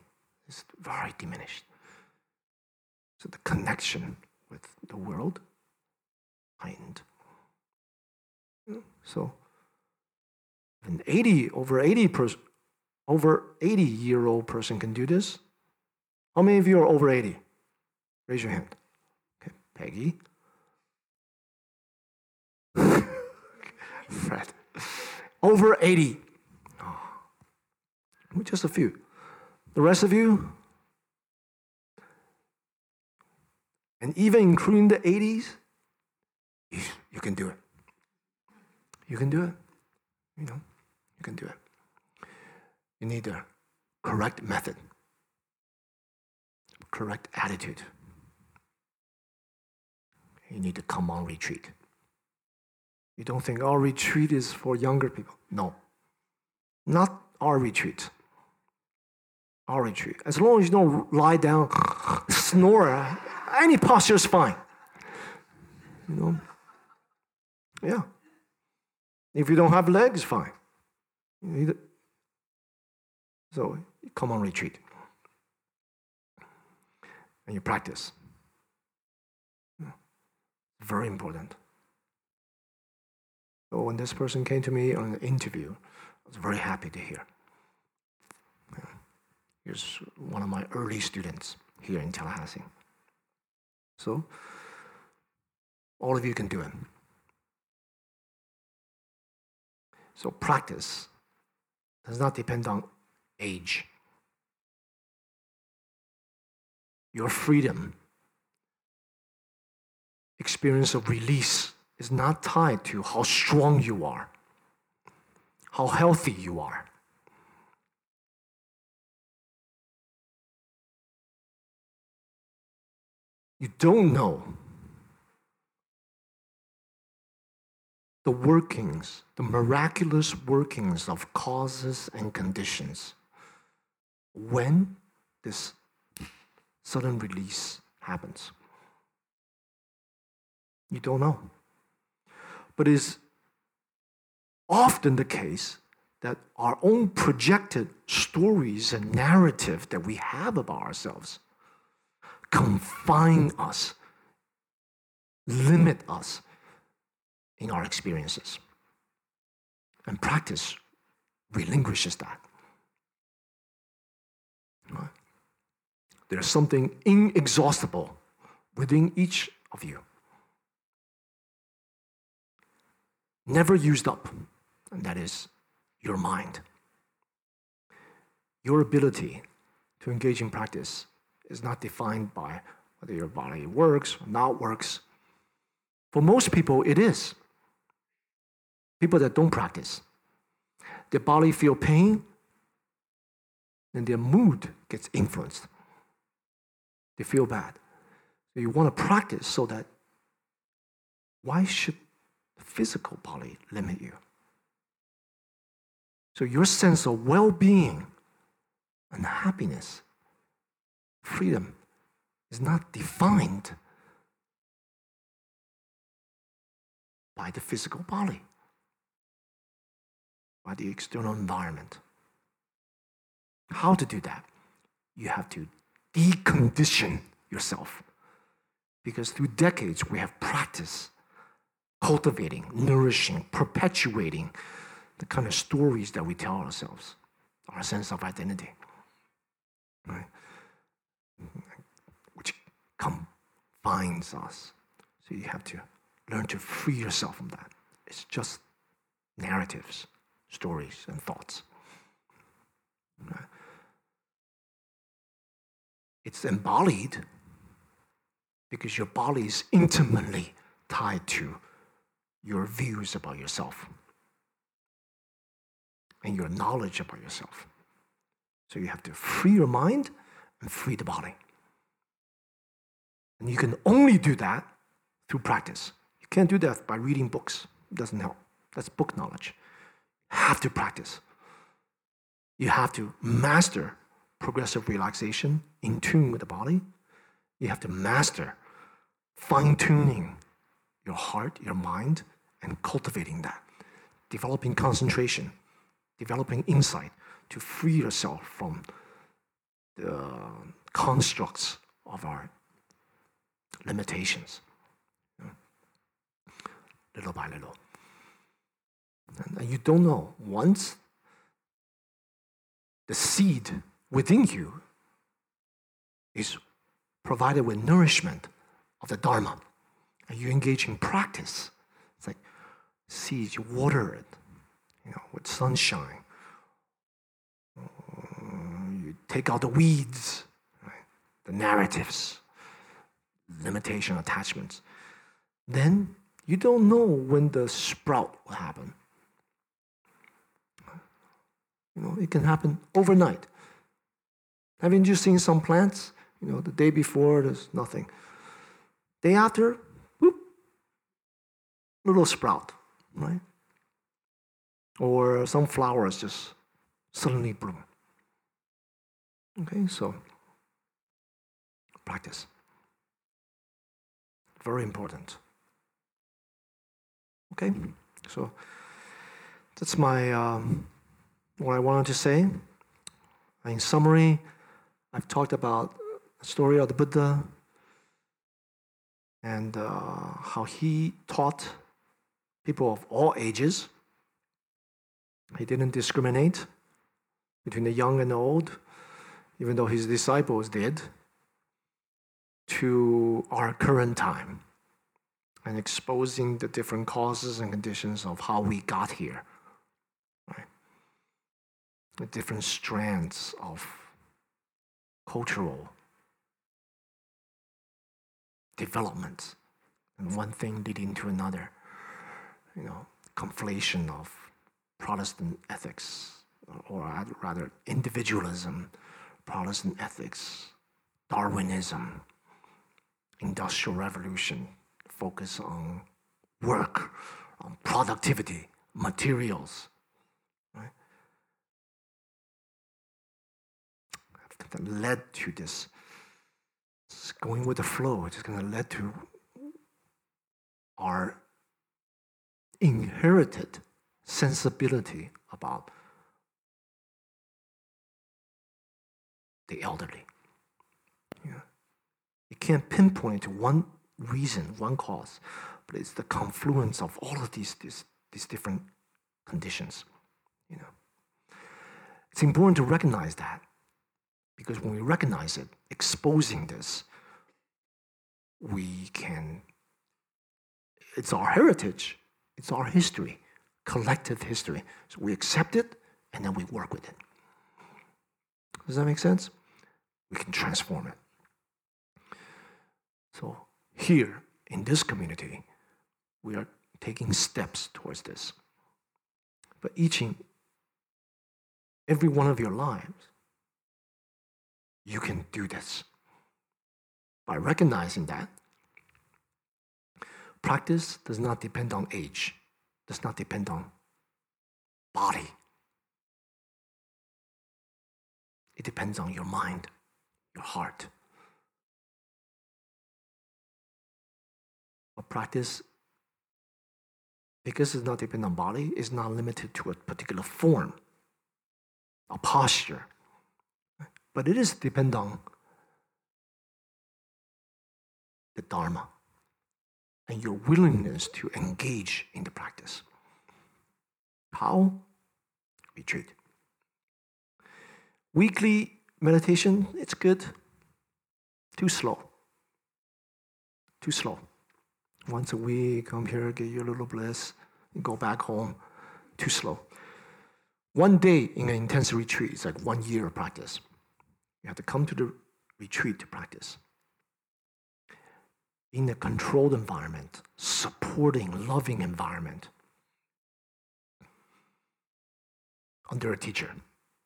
is very diminished. So the connection with the world heightened. So, an 80, over 80 person, over 80 year old person can do this. How many of you are over 80? Raise your hand. Okay, Peggy. Fred. Over 80. Oh. Just a few. The rest of you, and even including the 80s, you, you can do it. You can do it. You know, you can do it. You need the correct method, correct attitude. You need to come on retreat. You don't think our retreat is for younger people. No, not our retreat. Our retreat. As long as you don't lie down, snore, any posture is fine. You know? Yeah. If you don't have legs, fine. So come on retreat and you practice. Hmm. Very important. So when this person came to me on an interview, I was very happy to hear. He's one of my early students here in Tallahassee. So all of you can do it. So practice does not depend on age. Your freedom, experience of release is not tied to how strong you are, how healthy you are. You don't know the workings, the miraculous workings of causes and conditions when this sudden release happens. You don't know. But it's often the case that our own projected stories and narrative that we have about ourselves confine us, limit us in our experiences. And practice relinquishes that. Right? There's something inexhaustible within each of you. Never used up, and that is your mind. Your ability to engage in practice is not defined by whether your body works or not works. For most people, it is. People that don't practice, their body feel pain, and their mood gets influenced. They feel bad. You want to practice so that why should the physical body limit you? So your sense of well being and happiness, freedom, is not defined by the physical body, by the external environment. How to do that? You have to decondition yourself. Because through decades, we have practiced cultivating, nourishing, perpetuating the kind of stories that we tell ourselves, our sense of identity, right? Which confines us. So you have to learn to free yourself from that. It's just narratives, stories, and thoughts. Right? It's embodied because your body is intimately tied to your views about yourself and your knowledge about yourself. So you have to free your mind and free the body. And you can only do that through practice. You can't do that by reading books. It doesn't help. That's book knowledge. You have to practice. You have to master progressive relaxation in tune with the body. You have to master fine tuning your heart, your mind, and cultivating that, developing concentration, developing insight to free yourself from the constructs of our limitations. Little by little. And you don't know, once the seed within you is provided with nourishment of the Dharma, and you engage in practice, it's like seeds, you water it, you know, with sunshine. Mm, you take out the weeds, right? the narratives, limitation, attachments. Then you don't know when the sprout will happen. You know, it can happen overnight. Haven't you seen some plants? You know, the day before there's nothing. Day after, whoop, little sprout, right? Or some flowers just suddenly bloom. Okay, so practice. Very important. Okay, so that's my um, what I wanted to say. In summary, I've talked about the story of the Buddha and uh, how he taught people of all ages. He didn't discriminate between the young and the old, even though his disciples did, to our current time and exposing the different causes and conditions of how we got here. Right? The different strands of cultural development and one thing leading to another. You know, conflation of Protestant ethics, or rather individualism, Protestant ethics, Darwinism, industrial revolution, focus on work, on productivity, materials. that led to this going with the flow. It's going to lead to our inherited sensibility about the elderly. Yeah. You can't pinpoint one reason, one cause, but it's the confluence of all of these, these, these different conditions. You know, it's important to recognize that because when we recognize it, exposing this, we can, it's our heritage, it's our history, collective history. So we accept it and then we work with it. Does that make sense? We can transform it. So, here in this community, we are taking steps towards this. But each in every one of your lives, you can do this. By recognizing that, practice does not depend on age, does not depend on body. It depends on your mind, your heart. But practice, because it's not dependent on body, is not limited to a particular form, a posture. But it is dependent on the Dharma and your willingness to engage in the practice. How? Retreat. Weekly meditation, it's good. Too slow. Too slow. Once a week, come here, get your little bliss, and go back home. Too slow. One day in an intensive retreat is like one year of practice. You have to come to the retreat to practice. In a controlled environment, supporting, loving environment, under a teacher,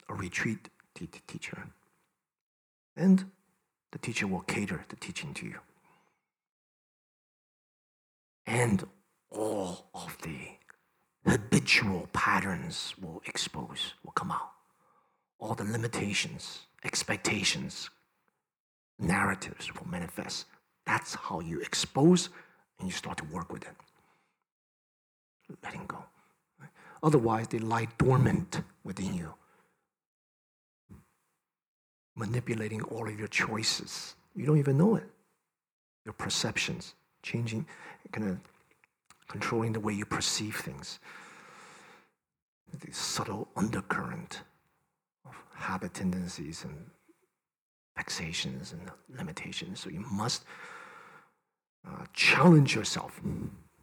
a retreat teacher. And the teacher will cater the teaching to you. And all of the habitual patterns will expose, will come out. All the limitations, expectations, narratives will manifest. That's how you expose and you start to work with it. Letting go. Otherwise, they lie dormant within you manipulating all of your choices. You don't even know it. Your perceptions, changing, kind of controlling the way you perceive things. The subtle undercurrent habit tendencies and vexations and limitations. So you must uh, challenge yourself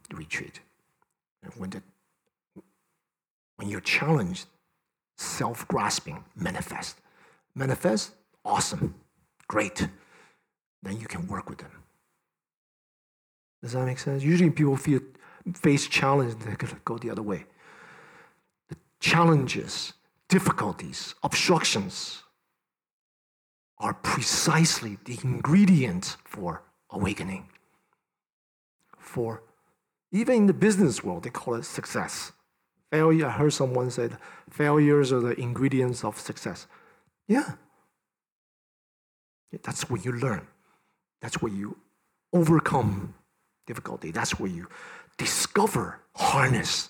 to retreat. And when, the, when you're challenged, self grasping manifest. Manifest Awesome. Great. Then you can work with them. Does that make sense? Usually people feel face challenge, gonna go the other way. The challenges, difficulties, obstructions are precisely the ingredient for awakening. For even in the business world, they call it success. Failure, I heard someone said, failures are the ingredients of success. Yeah, that's where you learn. That's where you overcome difficulty. That's where you discover, harness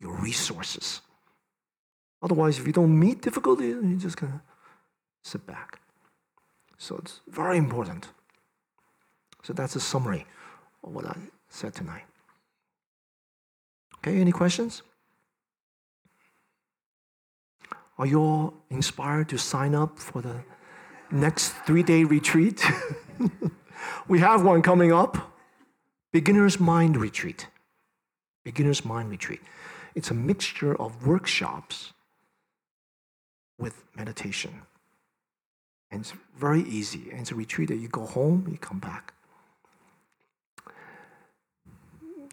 your resources. Otherwise, if you don't meet difficulty, you're just kind of sit back. So it's very important. So that's a summary of what I said tonight. Okay, any questions? Are you all inspired to sign up for the next three day retreat. we have one coming up Beginner's Mind Retreat. Beginner's Mind Retreat. It's a mixture of workshops with meditation. And it's very easy. And it's a retreat that you go home, you come back.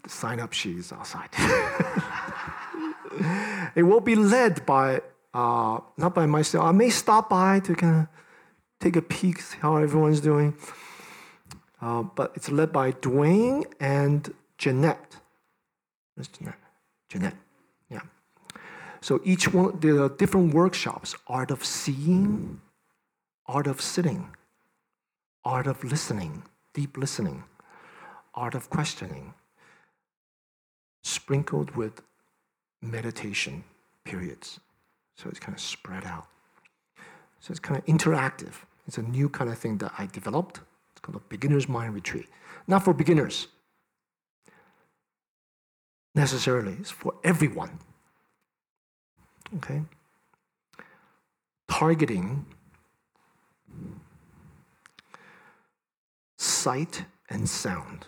The sign up sheet is outside. it will be led by, uh, not by myself. I may stop by to kind of take a peek see how everyone's doing. Uh, but it's led by Dwayne and Jeanette. Jeanette? Jeanette, yeah. So each one, there are different workshops art of seeing, art of sitting, art of listening, deep listening, art of questioning, sprinkled with meditation periods. So it's kind of spread out. So it's kind of interactive. It's a new kind of thing that I developed. It's called a beginner's mind retreat. Not for beginners necessarily, it's for everyone. Okay? Targeting sight and sound.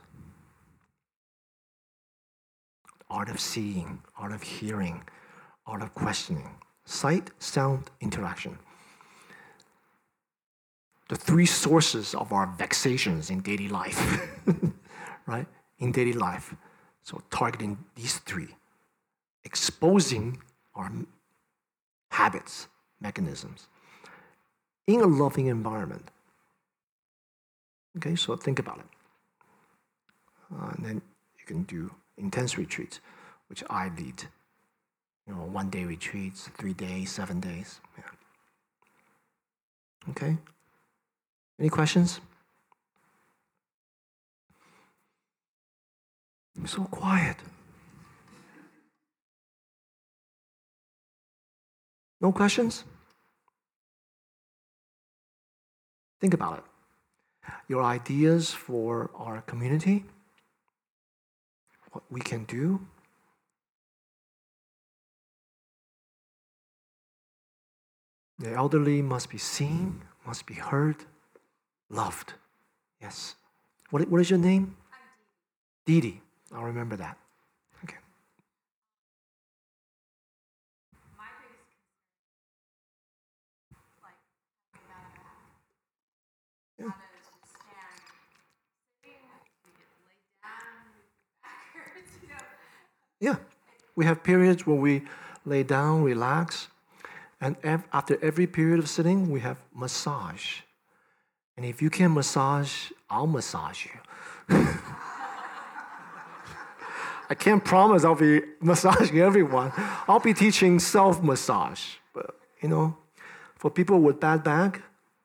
Art of seeing, art of hearing, art of questioning. Sight, sound, interaction. The three sources of our vexations in daily life, right? In daily life. So, targeting these three, exposing our habits, mechanisms in a loving environment. Okay, so think about it. Uh, and then you can do intense retreats, which I lead. You know, one day retreats, three days, seven days. Yeah. Okay? Any questions? so quiet. No questions? Think about it. Your ideas for our community, what we can do. The elderly must be seen, must be heard, loved. Yes. What, what is your name? Dee Dee. I'll remember that. Yeah, we have periods where we lay down, relax, and after every period of sitting, we have massage. And if you can massage, I'll massage you. I can't promise I'll be massaging everyone. I'll be teaching self massage. But, you know, for people with bad back,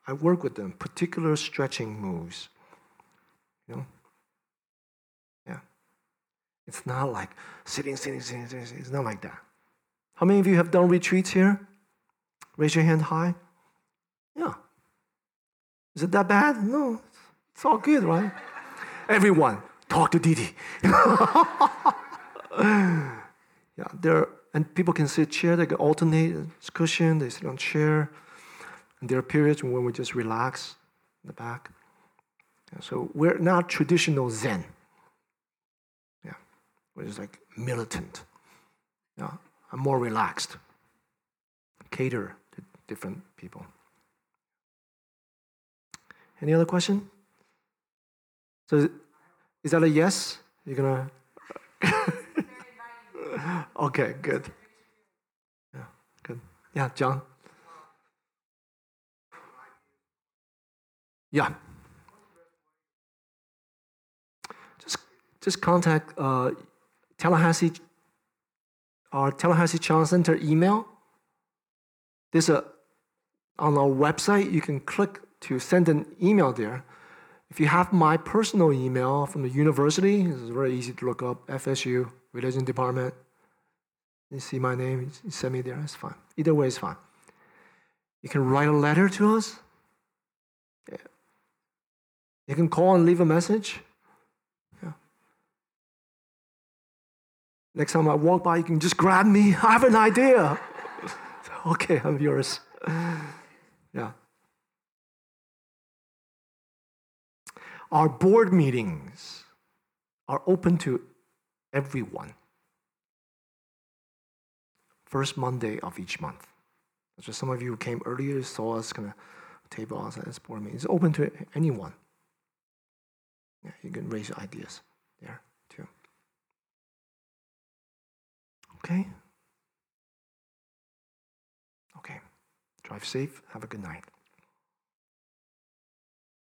I work with them, particular stretching moves. You know? It's not like sitting, sitting, sitting, sitting. It's not like that. How many of you have done retreats here? Raise your hand high. Yeah. Is it that bad? No. It's all good, right? Everyone, talk to Didi. yeah, there and people can sit chair. They can alternate. It's cushion. They sit on chair. And there are periods when we just relax in the back. So we're not traditional Zen. Yeah, we're like militant. Yeah, I'm more relaxed. Cater to different people. Any other question? So is that a yes? You're gonna. okay, good. Yeah, good. Yeah, John. Yeah. Just, just contact uh, Tallahassee, our Tallahassee Chan Center email. There's a uh, on our website. You can click to send an email there if you have my personal email from the university, it's very easy to look up FSU, Religion Department. You see my name, you send me there, it's fine. Either way it's fine. You can write a letter to us. You can call and leave a message. Yeah. Next time I walk by, you can just grab me. I have an idea. okay, I'm yours. Yeah. Our board meetings are open to everyone. First Monday of each month. So some of you who came earlier saw us kind of table outside this board meeting. It's open to anyone. Yeah, you can raise ideas there too. Okay? Okay. Drive safe. Have a good night.